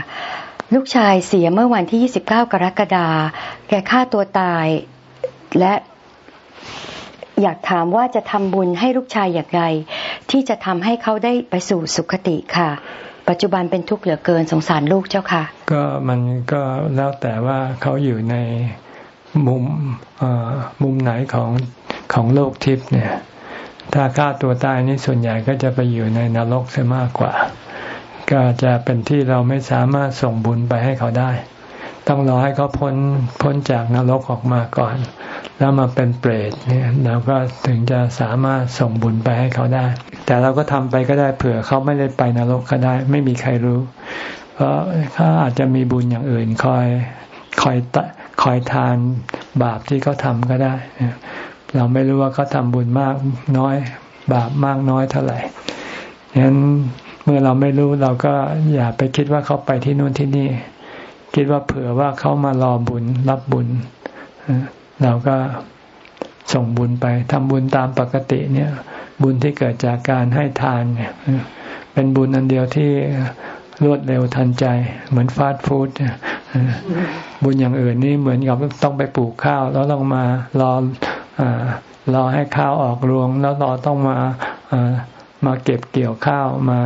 ลูกชายเสียเมื่อวันที่ 29 กรกฎาแกฆ่าตัวตาย และอยากถามว่าจะทำบุญให้ลูกชายอย่างไร ที่จะทำให้เขาได้ไปสู่สุคติค่ะ ปัจจุบันเป็นทุกข์เหลือเกินสงสารลูกเจ้าค่ะ ก็มันก็แล้วแต่ว่าเขาอยู่ในมุมมุมไหนของของโลกทิพย์เนี่ย ถ้าฆ่าตัวตายนี่ส่วนใหญ่ก็จะไปอยู่ในนรกซะมากกว่า ก็จะเป็นที่เราไม่สามารถส่งบุญไปให้เขาได้ ต้องรอให้เขาพ้นพ้นจากนรกออกมาก่อน แล้วมาเป็นเปรตเนี่ยเราก็ถึงจะสามารถส่งบุญไปให้เขาได้ แต่เราก็ทำไปก็ได้เผื่อเขาไม่ได้ไปนรกก็ได้ ไม่มีใครรู้ เพราะเขาอาจจะมีบุญอย่างอื่นคอยคอยตะคอยทานบาปที่เขาทาก็ได้ เราไม่รู้ว่าเขาทาบุญมากน้อย บาปมากน้อยเท่าไหร่ฉะนั้นเมื่อเราไม่รู้เราก็อย่าไปคิดว่าเขาไปที่นู่นที่นี่ คิดว่าเผื่อว่าเขามารอบุญรับบุญ เราก็ส่งบุญไปทำบุญตามปกติเนี่ย บุญที่เกิดจากการให้ทานเนี่ยเป็นบุญอันเดียวที่รวดเร็วทันใจ เหมือนฟาสต์ฟู้ดบุญอย่างอื่นนี่เหมือนกับต้องไปปลูกข้าว แล้วต้องมารอรอให้ข้าวออกรวง แล้วรอต้องมามาเก็บเกี่ยวข้าวมา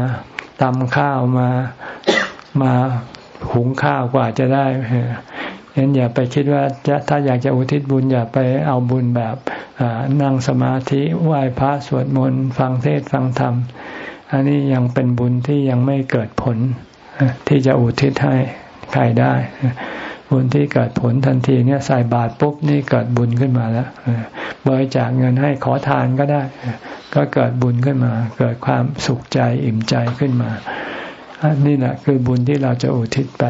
ตำข้าวมามา หุงข้าวกว่าจะได้เห็นอย่าไปคิดว่าจะถ้าอยากจะอุทิศบุญอย่าไปเอาบุญแบบนั่งสมาธิไหว้พระสวดมนต์ฟังเทศฟังธรรม อันนี้ยังเป็นบุญที่ยังไม่เกิดผลที่จะอุทิศให้ใครได้ บุญที่เกิดผลทันทีเนี่ยใส่บาตรปุ๊บนี่เกิดบุญขึ้นมาแล้วบริจาคเงินให้ขอทานก็ได้ ก็เกิดบุญขึ้นมา เกิดความสุขใจอิ่มใจขึ้นมา นนี้แหละคือบุญที่เราจะอุทิศไป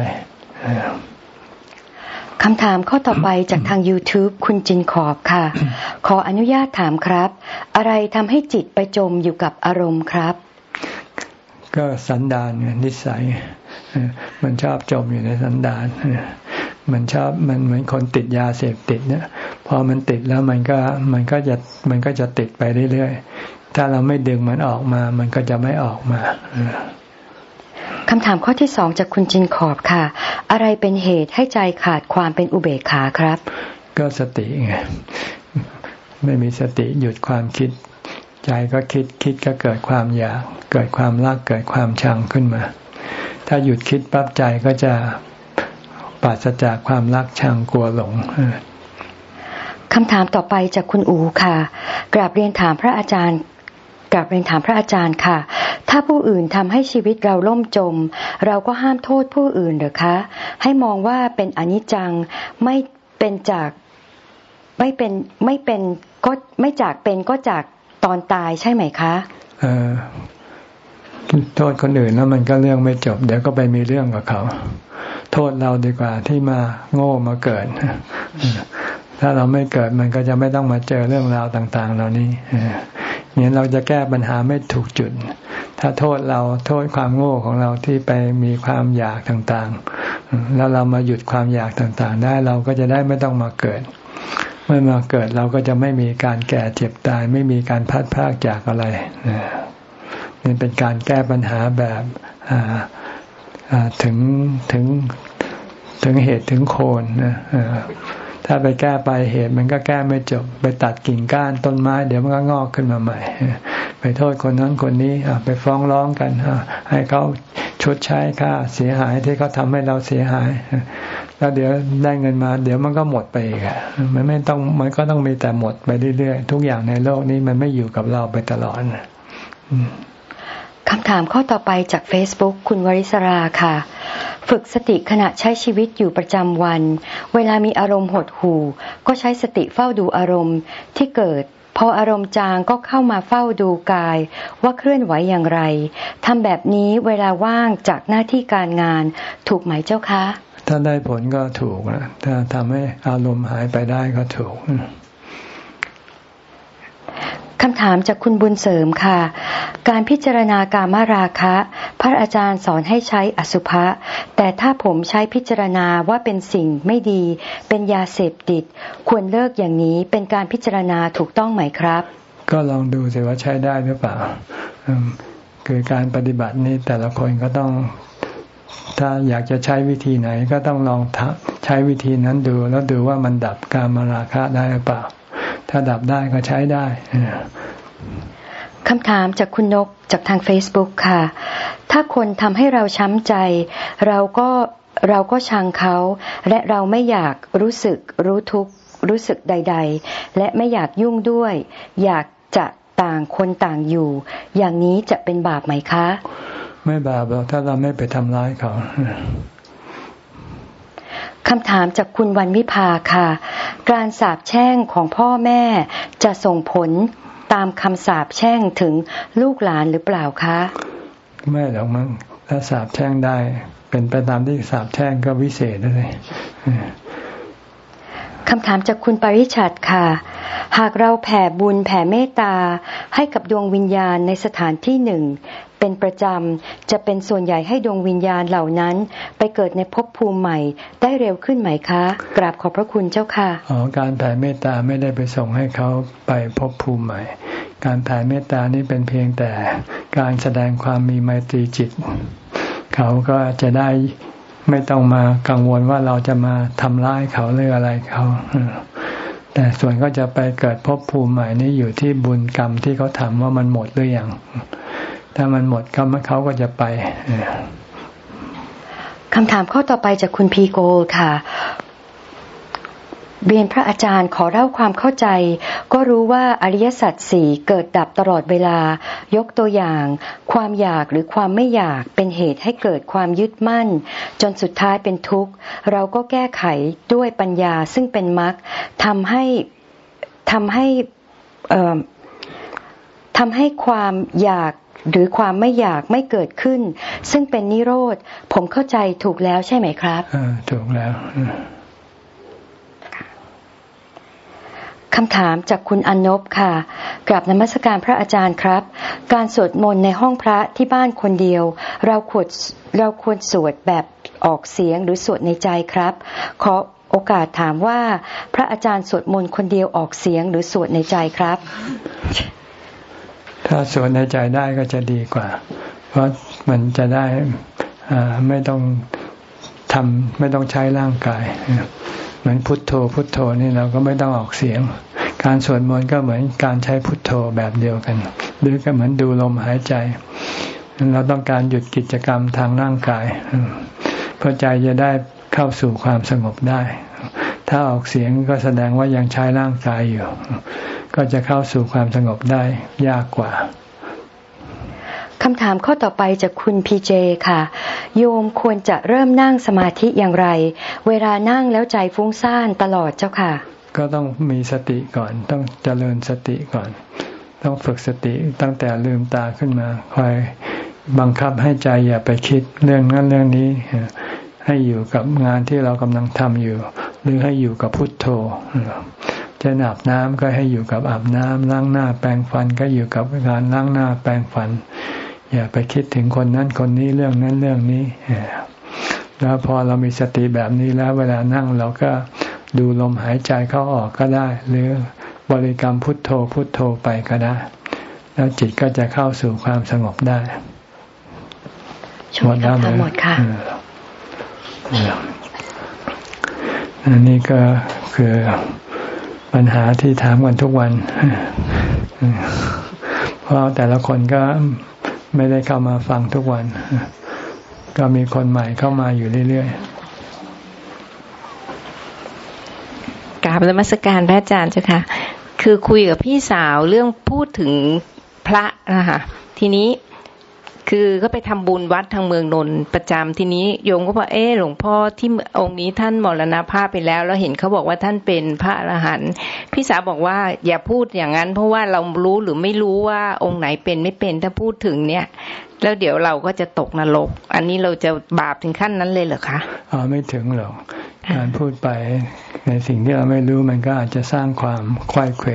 คำถามข้อต่อไปจากทาง YouTube คุณจินขอบค่ะ ขออนุญาตถามครับ อะไรทำให้จิตไปจมอยู่กับอารมณ์ครับ ก็สันดานนิสัย มันชอบจมอยู่ในสันดานมันชอบมันเหมือนคนติดยาเสพติดเนี่ย พอมันติดแล้วมันก็มันก็จะมันก็จะติดไปเรื่อยๆ ถ้าเราไม่ดึงมันออกมา มันก็จะไม่ออกมา คำถามข้อที่สองจากคุณจินขอบค่ะ อะไรเป็นเหตุให้ใจขาดความเป็นอุเบกขาครับ ก็สติไงไม่มีสติหยุดความคิด ใจก็คิดคิดก็เกิดความอยาก เกิดความรักเกิดความชังขึ้นมา ถ้าหยุดคิดปั๊บใจก็จะปราศจากความรักชังกลัวหลงคำถามต่อไปจากคุณอูค่ะ กราบเรียนถามพระอาจารย์กราบเรียนถามพระอาจารย์ค่ะ ถ้าผู้อื่นทำให้ชีวิตเราล่มจม เราก็ห้ามโทษผู้อื่นหรือคะ ให้มองว่าเป็นอนิจจังไม่เป็นจากไม่เป็นไม่เป็นก็ไม่จากเป็นก็จากตอนตายใช่ไหมคะเออโทษคนอื่นแล้วมันก็เรื่องไม่จบ เดี๋ยวก็ไปมีเรื่องกับเขา โทษเราดีกว่าที่มาโง่มาเกิด ถ้าเราไม่เกิดมันก็จะไม่ต้องมาเจอเรื่องราวต่าง ๆ เหล่านี้เนี่ยเราจะแก้ปัญหาไม่ถูกจุด ถ้าโทษเราโทษความโง่ของเราที่ไปมีความอยากต่างๆ แล้วเรามาหยุดความอยากต่างๆ ได้เราก็จะได้ไม่ต้องมาเกิด เมื่อมาเกิดเราก็จะไม่มีการแก่เจ็บตาย ไม่มีการพัดพากจากอะไรนี่เป็นการแก้ปัญหาแบบถึงถึงถึงเหตุถึงโคนนะ ถ้าไปแก้ไปเหตุมันก็แก้ไม่จบ ไปตัดกิ่งก้านต้นไม้ เดี๋ยวมันก็งอกขึ้นมาใหม่ ไปโทษคนนั้นคนนี้ไปฟ้องร้องกันให้เขาชดใช้ค่าเสียหายที่เขาทาให้เราเสียหาย แล้วเดี๋ยวได้เงินมา เดี๋ยวมันก็หมดไปอีกมันไม่ต้องมันก็ต้องมีแต่หมดไปเรื่อยๆ ทุกอย่างในโลกนี้มันไม่อยู่กับเราไปตลอดคำถามข้อต่อไปจาก Facebook คุณวริศราค่ะ ฝึกสติขณะใช้ชีวิตอยู่ประจำวัน เวลามีอารมณ์หดหู่ ก็ใช้สติเฝ้าดูอารมณ์ที่เกิดพออารมณ์จางก็เข้ามาเฝ้าดูกาย ว่าเคลื่อนไหวอย่างไรทำแบบนี้เวลาว่างจากหน้าที่การงานถูกไหมเจ้าคะ ถ้าได้ผลก็ถูกนะถ้าทำให้อารมณ์หายไปได้ก็ถูก คำถามจากคุณบุญเสริมค่ะ การพิจารณากามราคะ พระอาจารย์สอนให้ใช้อสุภะ แต่ถ้าผมใช้พิจารณาว่าเป็นสิ่งไม่ดี เป็นยาเสพติด ควรเลิกอย่างนี้เป็นการพิจารณาถูกต้องไหมครับ ก็ลองดูสิว่าใช้ได้หรือเปล่า คือการปฏิบัตินี้แต่ละคนก็ต้องถ้าอยากจะใช้วิธีไหนก็ต้องลองใช้วิธีนั้นดู แล้วดูว่ามันดับการมาราคะได้หรือเปล่า ถ้าดับได้ก็ใช้ได้คำถามจากคุณนกจากทาง Facebook ค่ะ ถ้าคนทำให้เราช้ำใจ เราก็เราก็ชังเขา และเราไม่อยากรู้สึกรู้ทุกข์รู้สึกใด ๆ และไม่อยากยุ่งด้วย อยากจะต่างคนต่างอยู่ อย่างนี้จะเป็นบาปไหมคะ ไม่บาปหรอกถ้าเราไม่ไปทำร้ายเขา คำถามจากคุณวันวิภาค่ะ การสาบแช่งของพ่อแม่จะส่งผลตามคำสาบแช่งถึงลูกหลานหรือเปล่าคะ ไม่หรอกมั้งถ้าสาบแช่งได้ เป็นไปตามที่สาบแช่งก็วิเศษเลยคำถามจากคุณปริชัดค่ะ หากเราแผ่บุญแผ่เมตตาให้กับดวงวิญญาณในสถานที่หนึ่ง เป็นประจำ จะเป็นส่วนใหญ่ให้ดวงวิญญาณเหล่านั้น ไปเกิดในภพภูมิใหม่ ได้เร็วขึ้นไหมคะ กราบขอบพระคุณเจ้าค่ะอ๋อการแผ่เมตตาไม่ได้ไปส่งให้เขาไปภพภูมิใหม่ การแผ่เมตตานี่เป็นเพียงแต่การแสดงความมีไมตรีจิต เขาก็จะได้ไม่ต้องมากังวลว่าเราจะมาทำร้ายเขาหรืออะไรเขาแต่ส่วนก็จะไปเกิดภพภูมิใหม่นี้อยู่ที่บุญกรรมที่เขาทำว่ามันหมดหรือยัง ถ้ามันหมดก็เขาก็จะไปคำถามข้อต่อไปจากคุณพีโกค่ะเรียนพระอาจารย์ขอเล่าความเข้าใจ ก็รู้ว่าอริยสัจสี่เกิดดับตลอดเวลา ยกตัวอย่าง ความอยากหรือความไม่อยากเป็นเหตุให้เกิดความยึดมั่น จนสุดท้ายเป็นทุกข์ เราก็แก้ไขด้วยปัญญาซึ่งเป็นมรรคทำให้ทำให้ทำให้ความอยาก หรือความไม่อยากไม่เกิดขึ้น ซึ่งเป็นนิโรธ ผมเข้าใจถูกแล้วใช่ไหมครับถูกแล้วคำถามจากคุณอนบค่ะกราบนมัสการพระอาจารย์ครับ การสวดมนต์ในห้องพระที่บ้านคนเดียว เราควรเราควรสวดแบบออกเสียงหรือสวดในใจครับ ขอโอกาสถามว่า พระอาจารย์สวดมนต์คนเดียวออกเสียงหรือสวดในใจครับ ถ้าสวดในใจได้ก็จะดีกว่า เพราะมันจะได้ไม่ต้องทำไม่ต้องใช้ร่างกายเหมือนพุทโธ พุทโธนี่เราก็ไม่ต้องออกเสียง การสวดมนต์ก็เหมือนการใช้พุทโธแบบเดียวกัน หรือก็เหมือนดูลมหายใจ เราต้องการหยุดกิจกรรมทางร่างกาย เพื่อใจจะได้เข้าสู่ความสงบได้ ถ้าออกเสียงก็แสดงว่ายังใช้ร่างกายอยู่ ก็จะเข้าสู่ความสงบได้ยากกว่าคำถามข้อต่อไปจากคุณพีเจค่ะ โยมควรจะเริ่มนั่งสมาธิอย่างไร เวลานั่งแล้วใจฟุ้งซ่านตลอดเจ้าค่ะ ก็ต้องมีสติก่อน ต้องเจริญสติก่อน ต้องฝึกสติตั้งแต่ลืมตาขึ้นมา คอยบังคับให้ใจอย่าไปคิดเรื่องนั้นเรื่องนี้ ให้อยู่กับงานที่เรากำลังทำอยู่ หรือให้อยู่กับพุทโธ จะอาบน้ำก็ให้อยู่กับอาบน้ำล้างหน้าแปรงฟันก็อยู่กับงานล้างหน้าแปรงฟัน อย่าไปคิดถึงคนนั้นคนนี้เรื่องนั้นเรื่องนี้แล้วพอเรามีสติแบบนี้แล้ว เวลานั่งเราก็ดูลมหายใจเข้าออกก็ได้ หรือบริกรรมพุทโธพุทโธไปก็ได้ แล้วจิตก็จะเข้าสู่ความสงบได้หมดแล้วหมดค่ะอันนี้ก็คือ ปัญหาที่ถามกันทุกวัน เพราะแต่ละคนก็ไม่ได้เข้ามาฟังทุกวัน ก็มีคนใหม่เข้ามาอยู่เรื่อยๆกราบนมัสการพระอาจารย์เจ้าค่ะ คือคุยกับพี่สาวเรื่องพูดถึงพระนะคะทีนี้ คือก็ไปทำบุญวัดทางเมืองนนท์ประจำทีนี้โยมก็บอกเออหลวงพ่อที่องค์นี้ท่านมรณภาพไปแล้ว แล้วเห็นเขาบอกว่าท่านเป็นพระอรหันต์พี่สาวบอกว่าอย่าพูดอย่างนั้น เพราะว่าเรารู้หรือไม่รู้ว่าองค์ไหนเป็นไม่เป็นถ้าพูดถึงเนี่ยแล้วเดี๋ยวเราก็จะตกนรก อันนี้เราจะบาปถึงขั้นนั้นเลยเหรอคะอ๋อไม่ถึงหรอก การพูดไปในสิ่งที่เราไม่รู้มันก็อาจจะสร้างความควายเขว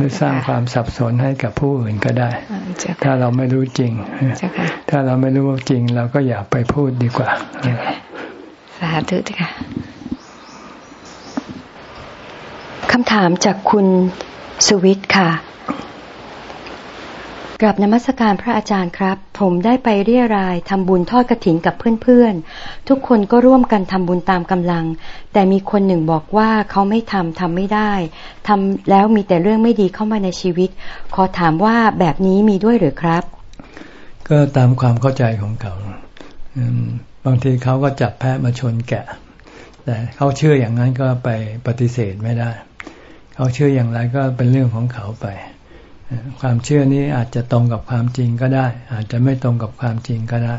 รือสร้างความสับสนให้กับผู้อื่นก็ได้ ถ้าเราไม่รู้จริง ถ้าเราไม่รู้จริง เราก็อย่าไปพูดดีกว่า สาธุค่ะคำถามจากคุณสุวิทย์ค่ะ กลับนมัสการพระอาจารย์ครับ ผมได้ไปเรียรายทำบุญทอดกระถินกับเพื่อนๆ ทุกคนก็ร่วมกันทำบุญตามกำลัง แต่มีคนหนึ่งบอกว่าเขาไม่ทำทำไม่ได้ทำแล้วมีแต่เรื่องไม่ดีเข้ามาในชีวิต ขอถามว่าแบบนี้มีด้วยหรือครับ ก็ตามความเข้าใจของเขาบางทีเขาก็จับแพะมาชนแกะ แต่เขาเชื่ออย่างนั้นก็ไปปฏิเสธไม่ได้ เขาเชื่ออย่างไรก็เป็นเรื่องของเขาไป ความเชื่อนี้อาจจะตรงกับความจริงก็ได้ อาจจะไม่ตรงกับความจริงก็ได้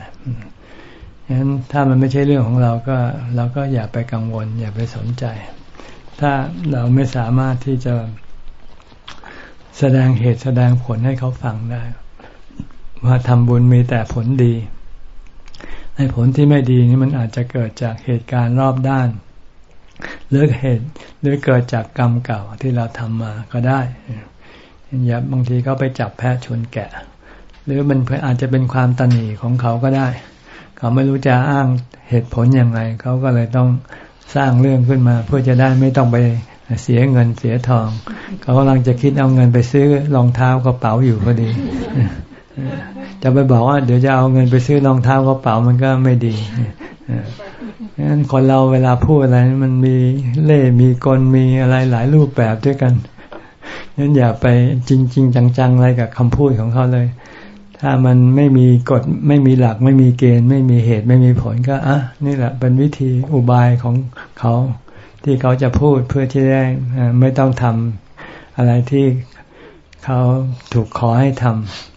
ฉะนั้นถ้ามันไม่ใช่เรื่องของเราก็เราก็อย่าไปกังวล อย่าไปสนใจ ถ้าเราไม่สามารถที่จะแสดงเหตุแสดงผลให้เขาฟังได้ว่าทำบุญมีแต่ผลดีในผลที่ไม่ดีนี่มันอาจจะเกิดจากเหตุการณ์รอบด้านหรือเหตุหรือเกิดจากกรรมเก่าที่เราทำมาก็ได้ อย่าบางทีเขาไปจับแพะชนแกะ หรือมันอาจจะเป็นความตันหนีของเขาก็ได้ เขาไม่รู้จะอ้างเหตุผลอย่างไรเขาก็เลยต้องสร้างเรื่องขึ้นมา เพื่อจะได้ไม่ต้องไปเสียเงินเสียทอง เขากำลังจะคิดเอาเงินไปซื้อรองเท้ากระเป๋าอยู่พอดี จะไปบอกว่าเดี๋ยวจะเอาเงินไปซื้อรองเท้ากระเป๋ามันก็ไม่ดีงั้นคนเราเวลาพูดอะไรมันมีเล่มีกลมีอะไรหลายรูปแบบด้วยกัน งั้นอย่าไปจริงๆจังๆอะไรกับคำพูดของเขาเลยถถ้ามันไม่มีกฎไม่มีหลัก ไม่มีเกณฑ์ ไม่มีเหตุไม่มีผลก็อะนี่แหละเป็นวิธีอุบายของเขา ที่เขาจะพูดเพื่อที่ได้ไม่ต้องทำอะไรที่เขาถูกขอให้ท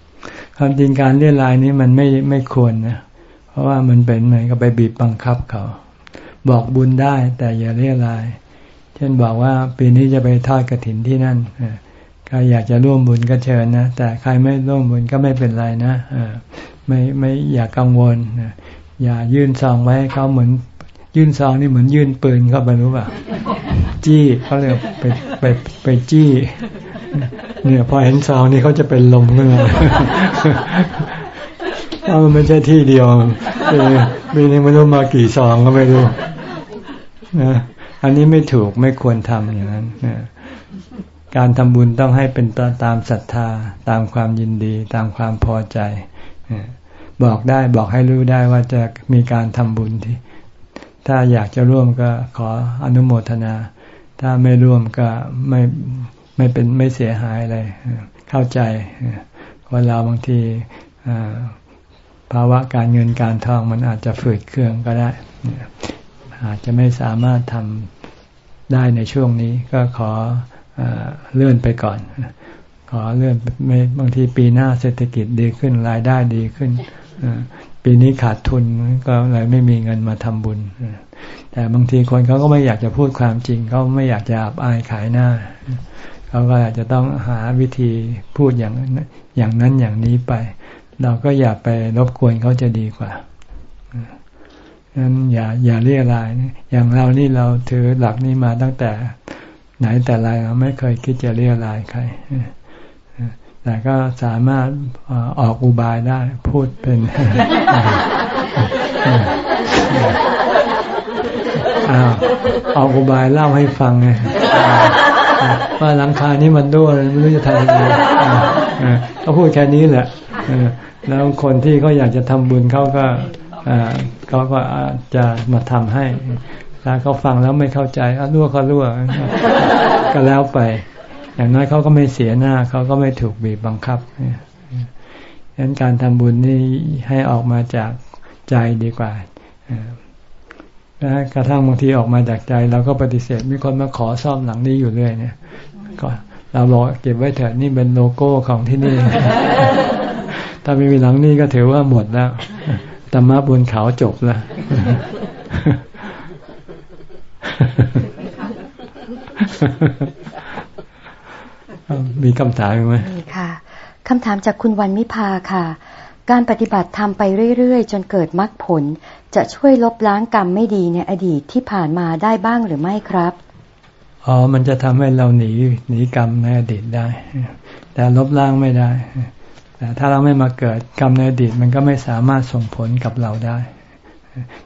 ำความจริงการเรียลายนี้มันไม่ไม่ควรนะเพราะว่ามันเป็นเหมือนกับไปบีบบังคับเขา บอกบุญได้แต่อย่าเรียลาย เช่นบอกว่าปีนี้จะไปทอดกระถินที่นั่นใครอยากจะร่วมบุญก็เชิญนะ แต่ใครไม่ร่วมบุญก็ไม่เป็นไรนะไม่ไม่อย่ากังวลอย่ายื่นซองไว้เขาเหมือนยื่นซองนี่เหมือนยื่นปืนเข้าไปรู้ป่ะจี้เขาเรียไปไปไปจี้ เนี่ยพอเห็นซองนี่เขาจะเป็นลมขึ้นมาถ้ามันไม่ใช่ที่เดียวมีนึงไม่รู้มากี่ซองก็ไม่รู้นะ อันนี้ไม่ถูกไม่ควรทำอย่างนั้นการทำบุญต้องให้เป็นตามศรัทธา ตามความยินดี ตามความพอใจ บอกได้บอกให้รู้ได้ว่าจะมีการทำบุญที่ ถ้าอยากจะร่วมก็ขออนุโมทนา ถ้าไม่ร่วมก็ไม่ไม่เป็นไม่เสียหายอะไรเข้าใจคนเราบางทีภาวะการเงินการทองมันอาจจะฝืดเครื่องก็ได้อาจจะไม่สามารถทำ ได้ในช่วงนี้ก็ขอเลื่อนไปก่อน ขอเลื่อนไม่บางทีปีหน้าเศรษฐกิจดีขึ้นรายได้ดีขึ้นปีนี้ขาดทุนก็เลยไม่มีเงินมาทำบุญแต่บางทีคนเขาก็ไม่อยากจะพูดความจริงเขาไม่อยากจะอับอายขายหน้าเขาก็อาจจะต้องหาวิธีพูดอย่างอย่างนั้นอย่างนี้ไป เราก็อย่าไปรบกวนเขาจะดีกว่า นั้นอย่าอย่าเรียรายอย่างเรานี่เราถือหลักนี้มาตั้งแต่ไหนแต่ไรเราไม่เคยคิดจะเรียรายใครแต่ก็สามารถออกอุบายได้พูดเป็นออกอุบายเล่าให้ฟังไงว่าหลังคานี้มันด้วนไม่รู้จะทำยังไงก็พูดแค่นี้แหละแล้วคนที่เขาอยากจะทำบุญเขาก็ เขาก็จะมาทำให้ถ้าเขาฟังแล้วไม่เข้าใจอะรั่วก็รั่วก็แล้วไป อย่างน้อยเขาก็ไม่เสียหน้า เขาก็ไม่ถูกบีบบังคับดังนั้นการทำบุญนี่ให้ออกมาจากใจดีกว่านะกระทั่งบางทีออกมาจากใจเราก็ปฏิเสธมีคนมาขอซ่อมหลังนี้อยู่เรื่อยเนี่ยก็เราบอกเก็บไว้เถอะนี่เป็นโลโก้ของที่นี่ ถ้าไม่มีหลังนี้ก็ถือว่าหมดแล้ว ธรรมะบนเขาจบแล้วมีคำถามไหมมีค่ะคำถามจากคุณวันมิพาค่ะ การปฏิบัติทำไปเรื่อยๆ จนเกิดมรรคผล จะช่วยลบล้างกรรมไม่ดีในอดีตที่ผ่านมาได้บ้างหรือไม่ครับอ๋อมันจะทำให้เราหนีหนีกรรมในอดีตได้ แต่ลบล้างไม่ได้ แต่ถ้าเราไม่มาเกิดกรรมในอดีตมันก็ไม่สามารถส่งผลกับเราได้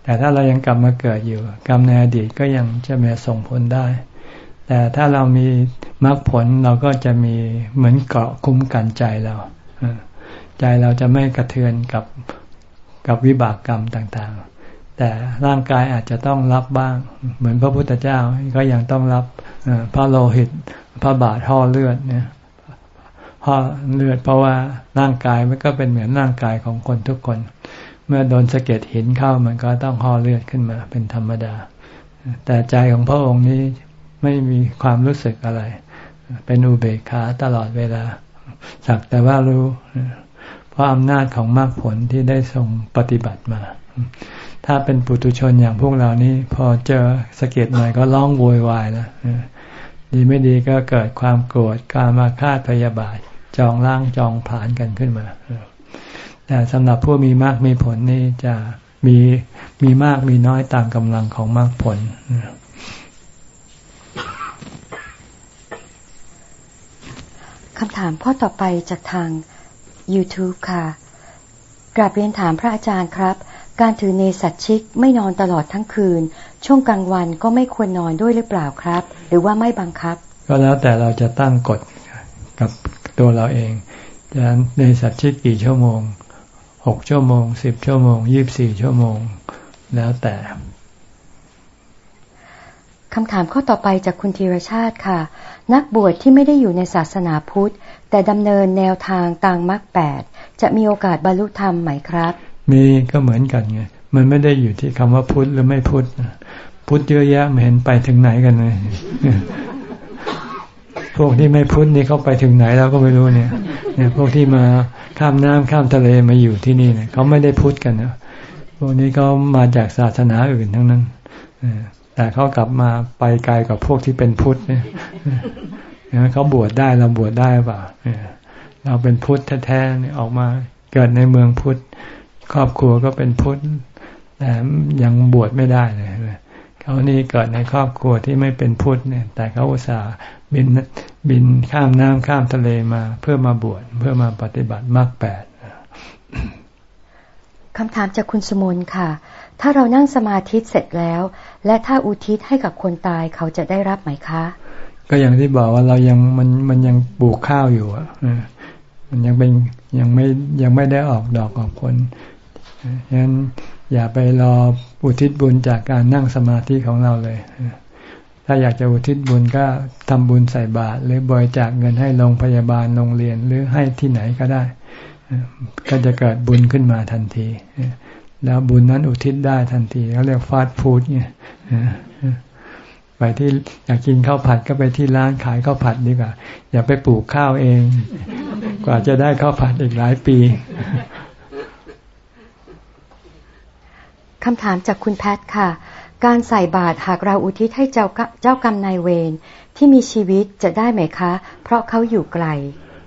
แต่ถ้าเรายังกลับมาเกิดอยู่ กรรมในอดีตก็ยังจะมาส่งผลได้ แต่ถ้าเรามีมรรคผลเราก็จะมีเหมือนเกาะคุ้มกันใจเรา ใจเราจะไม่กระเทือนกับกับวิบากกรรมต่างๆ แต่ร่างกายอาจจะต้องรับบ้าง เหมือนพระพุทธเจ้าก็ยังต้องรับพระโลหิต พระบาทห่อเลือดเนี่ย ห่อเลือดเพราะว่าร่างกายมันก็เป็นเหมือนร่างกายของคนทุกคน เมื่อโดนสะเก็ดหินเข้ามันก็ต้องห่อเลือดขึ้นมาเป็นธรรมดา แต่ใจของพระองค์นี้ไม่มีความรู้สึกอะไร เป็นอุเบกขาตลอดเวลา สักแต่ว่ารู้ เพราะอำนาจของมรรคผลที่ได้ทรงปฏิบัติมา ถ้าเป็นปุถุชนอย่างพวกเรานี้ พอเจอสะเก็ดหน่อยก็ร้องโวยวายแล้วดีไม่ดีก็เกิดความโกรธการมาฆ่าพยาบาท จองล่างจองผานกันขึ้นมา แต่สำหรับผู้มีมากมีผลนี่จะมีมีมากมีน้อยตามกำลังของมากผลคำถามข้อต่อไปจากทาง YouTube ค่ะ กราบเรียนถามพระอาจารย์ครับ การถือเนสัตชิกไม่นอนตลอดทั้งคืน ช่วงกลางวันก็ไม่ควรนอนด้วยหรือเปล่าครับ หรือว่าไม่บังคับ ก็แล้วแต่เราจะตั้งกฎกับ ตัวเราเองจะเนสัตชิกกี่ชั่วโมงหกชั่วโมงสิบชั่วโมงยี่บสี่ชั่วโมง แล้วแต่คำถามข้อต่อไปจากคุณธีรชาติค่ะ นักบวชที่ไม่ได้อยู่ในศาสนาพุทธ แต่ดำเนินแนวทางตางมรรคแปดจะมีโอกาสบรรลุธรรมไหมครับ มีก็เหมือนกันไงมันไม่ได้อยู่ที่คำว่าพุทธหรือไม่พุทธพุทธเยอะแยะไม่เห็นไปถึงไหนกันเลย พวกที่ไม่พุทธนี่เขาไปถึงไหนเราก็ไม่รู้เนี่ย เนี่ยพวกที่มาข้ามน้ำข้ามทะเลมาอยู่ที่นี่เนี่ยเขาไม่ได้พุทธกันนะพวกนี้เขามาจากศาสนาอื่นทั้งนั้นแต่เขากลับมาไปไกลกับพวกที่เป็นพุทธเนี่ยเขาบวชได้เราบวชได้เปล่าเราเป็นพุทธแท้ๆออกมาเกิดในเมืองพุทธ ครอบครัวก็เป็นพุทธแต่ยังบวชไม่ได้เลย เขานี่เกิดในครอบครัวที่ไม่เป็นพุทธเนี่ย แต่เขาอุตส่าห์บินบินข้ามน้ำข้ามทะเลมา เพื่อมาบวชเพื่อมาปฏิบัติมรรคแปดคำถามจากคุณสมนค่ะ ถ้าเรานั่งสมาธิเสร็จแล้ว และถ้าอุทิศให้กับคนตายเขาจะได้รับไหมคะ ก็อย่างที่บอกว่าเรายังมันมันยังปลูกข้าวอยู่อะมันยังเป็นยังไม่ยังไม่ได้ออกดอกออกผลฉะนั้น อย่าไปรออุทิศบุญจากการนั่งสมาธิของเราเลย ถ้าอยากจะอุทิศบุญก็ทำบุญใส่บาตรหรือบริจาคเงินให้โรงพยาบาลโรงเรียนหรือให้ที่ไหนก็ได้ ก็จะเกิดบุญขึ้นมาทันที แล้วบุญนั้นอุทิศได้ทันทีเขาเรียกฟาสต์ฟู้ดเนี่ยไปที่อยากกินข้าวผัดก็ไปที่ร้านขายข้าวผัดดีกว่า อย่าไปปลูกข้าวเอง กว่าจะได้ข้าวผัดอีกหลายปี คำถามจากคุณแพทค่ะ การใส่บาตรหากเราอุทิศให้เจ้าเจ้ากรรมนายเวรที่มีชีวิตจะได้ไหมคะ เพราะเขาอยู่ไกล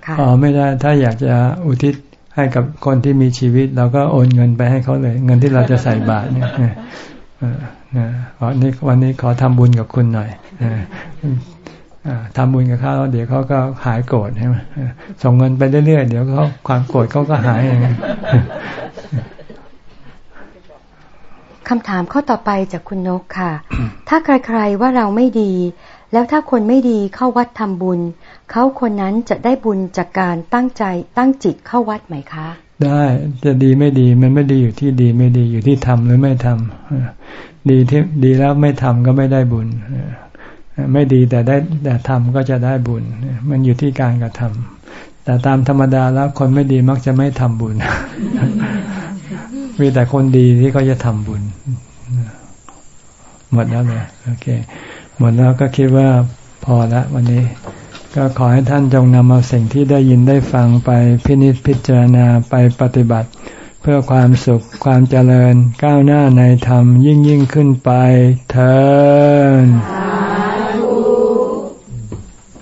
ค่ะอ๋อไม่ได้ถ้าอยากจะอุทิศให้กับคนที่มีชีวิตเราก็โอนเงินไปให้เขาเลย เงินที่เราจะใส่บาตรเนี่ยนะวันนี้วันนี้ขอทำบุญกับคุณหน่อยทำบุญกับเขาเดี๋ยวเขาก็หายโกรธใช่ไหมส่งเงินไปเรื่อยๆเดี๋ยวเขาความโกรธเขาก็หายเอง คำถามข้อต่อไปจากคุณนกค่ะ ถ้าใครๆว่าเราไม่ดี แล้วถ้าคนไม่ดีเข้าวัดทำบุญ เขาคนนั้นจะได้บุญจากการตั้งใจตั้งจิตเข้าวัดไหมคะ ได้จะดีไม่ดีมันไม่ดีอยู่ที่ดีไม่ดีอยู่ที่ทำหรือไม่ทำดีที่ดีแล้วไม่ทำก็ไม่ได้บุญไม่ดีแต่ได้แต่ทำก็จะได้บุญ มันอยู่ที่การกระทำแต่ตามธรรมดาแล้วคนไม่ดีมักจะไม่ทำบุญ มีแต่คนดีที่เขาจะทำบุญ หมดแล้วเลยโอเค หมดแล้วก็คิดว่าพอละวันนี้ ก็ขอให้ท่านจงนำเอาสิ่งที่ได้ยินได้ฟังไปพินิจพิจารณาไปปฏิบัติ เพื่อความสุขความเจริญก้าวหน้าในธรรมยิ่งยิ่งขึ้นไปเถิด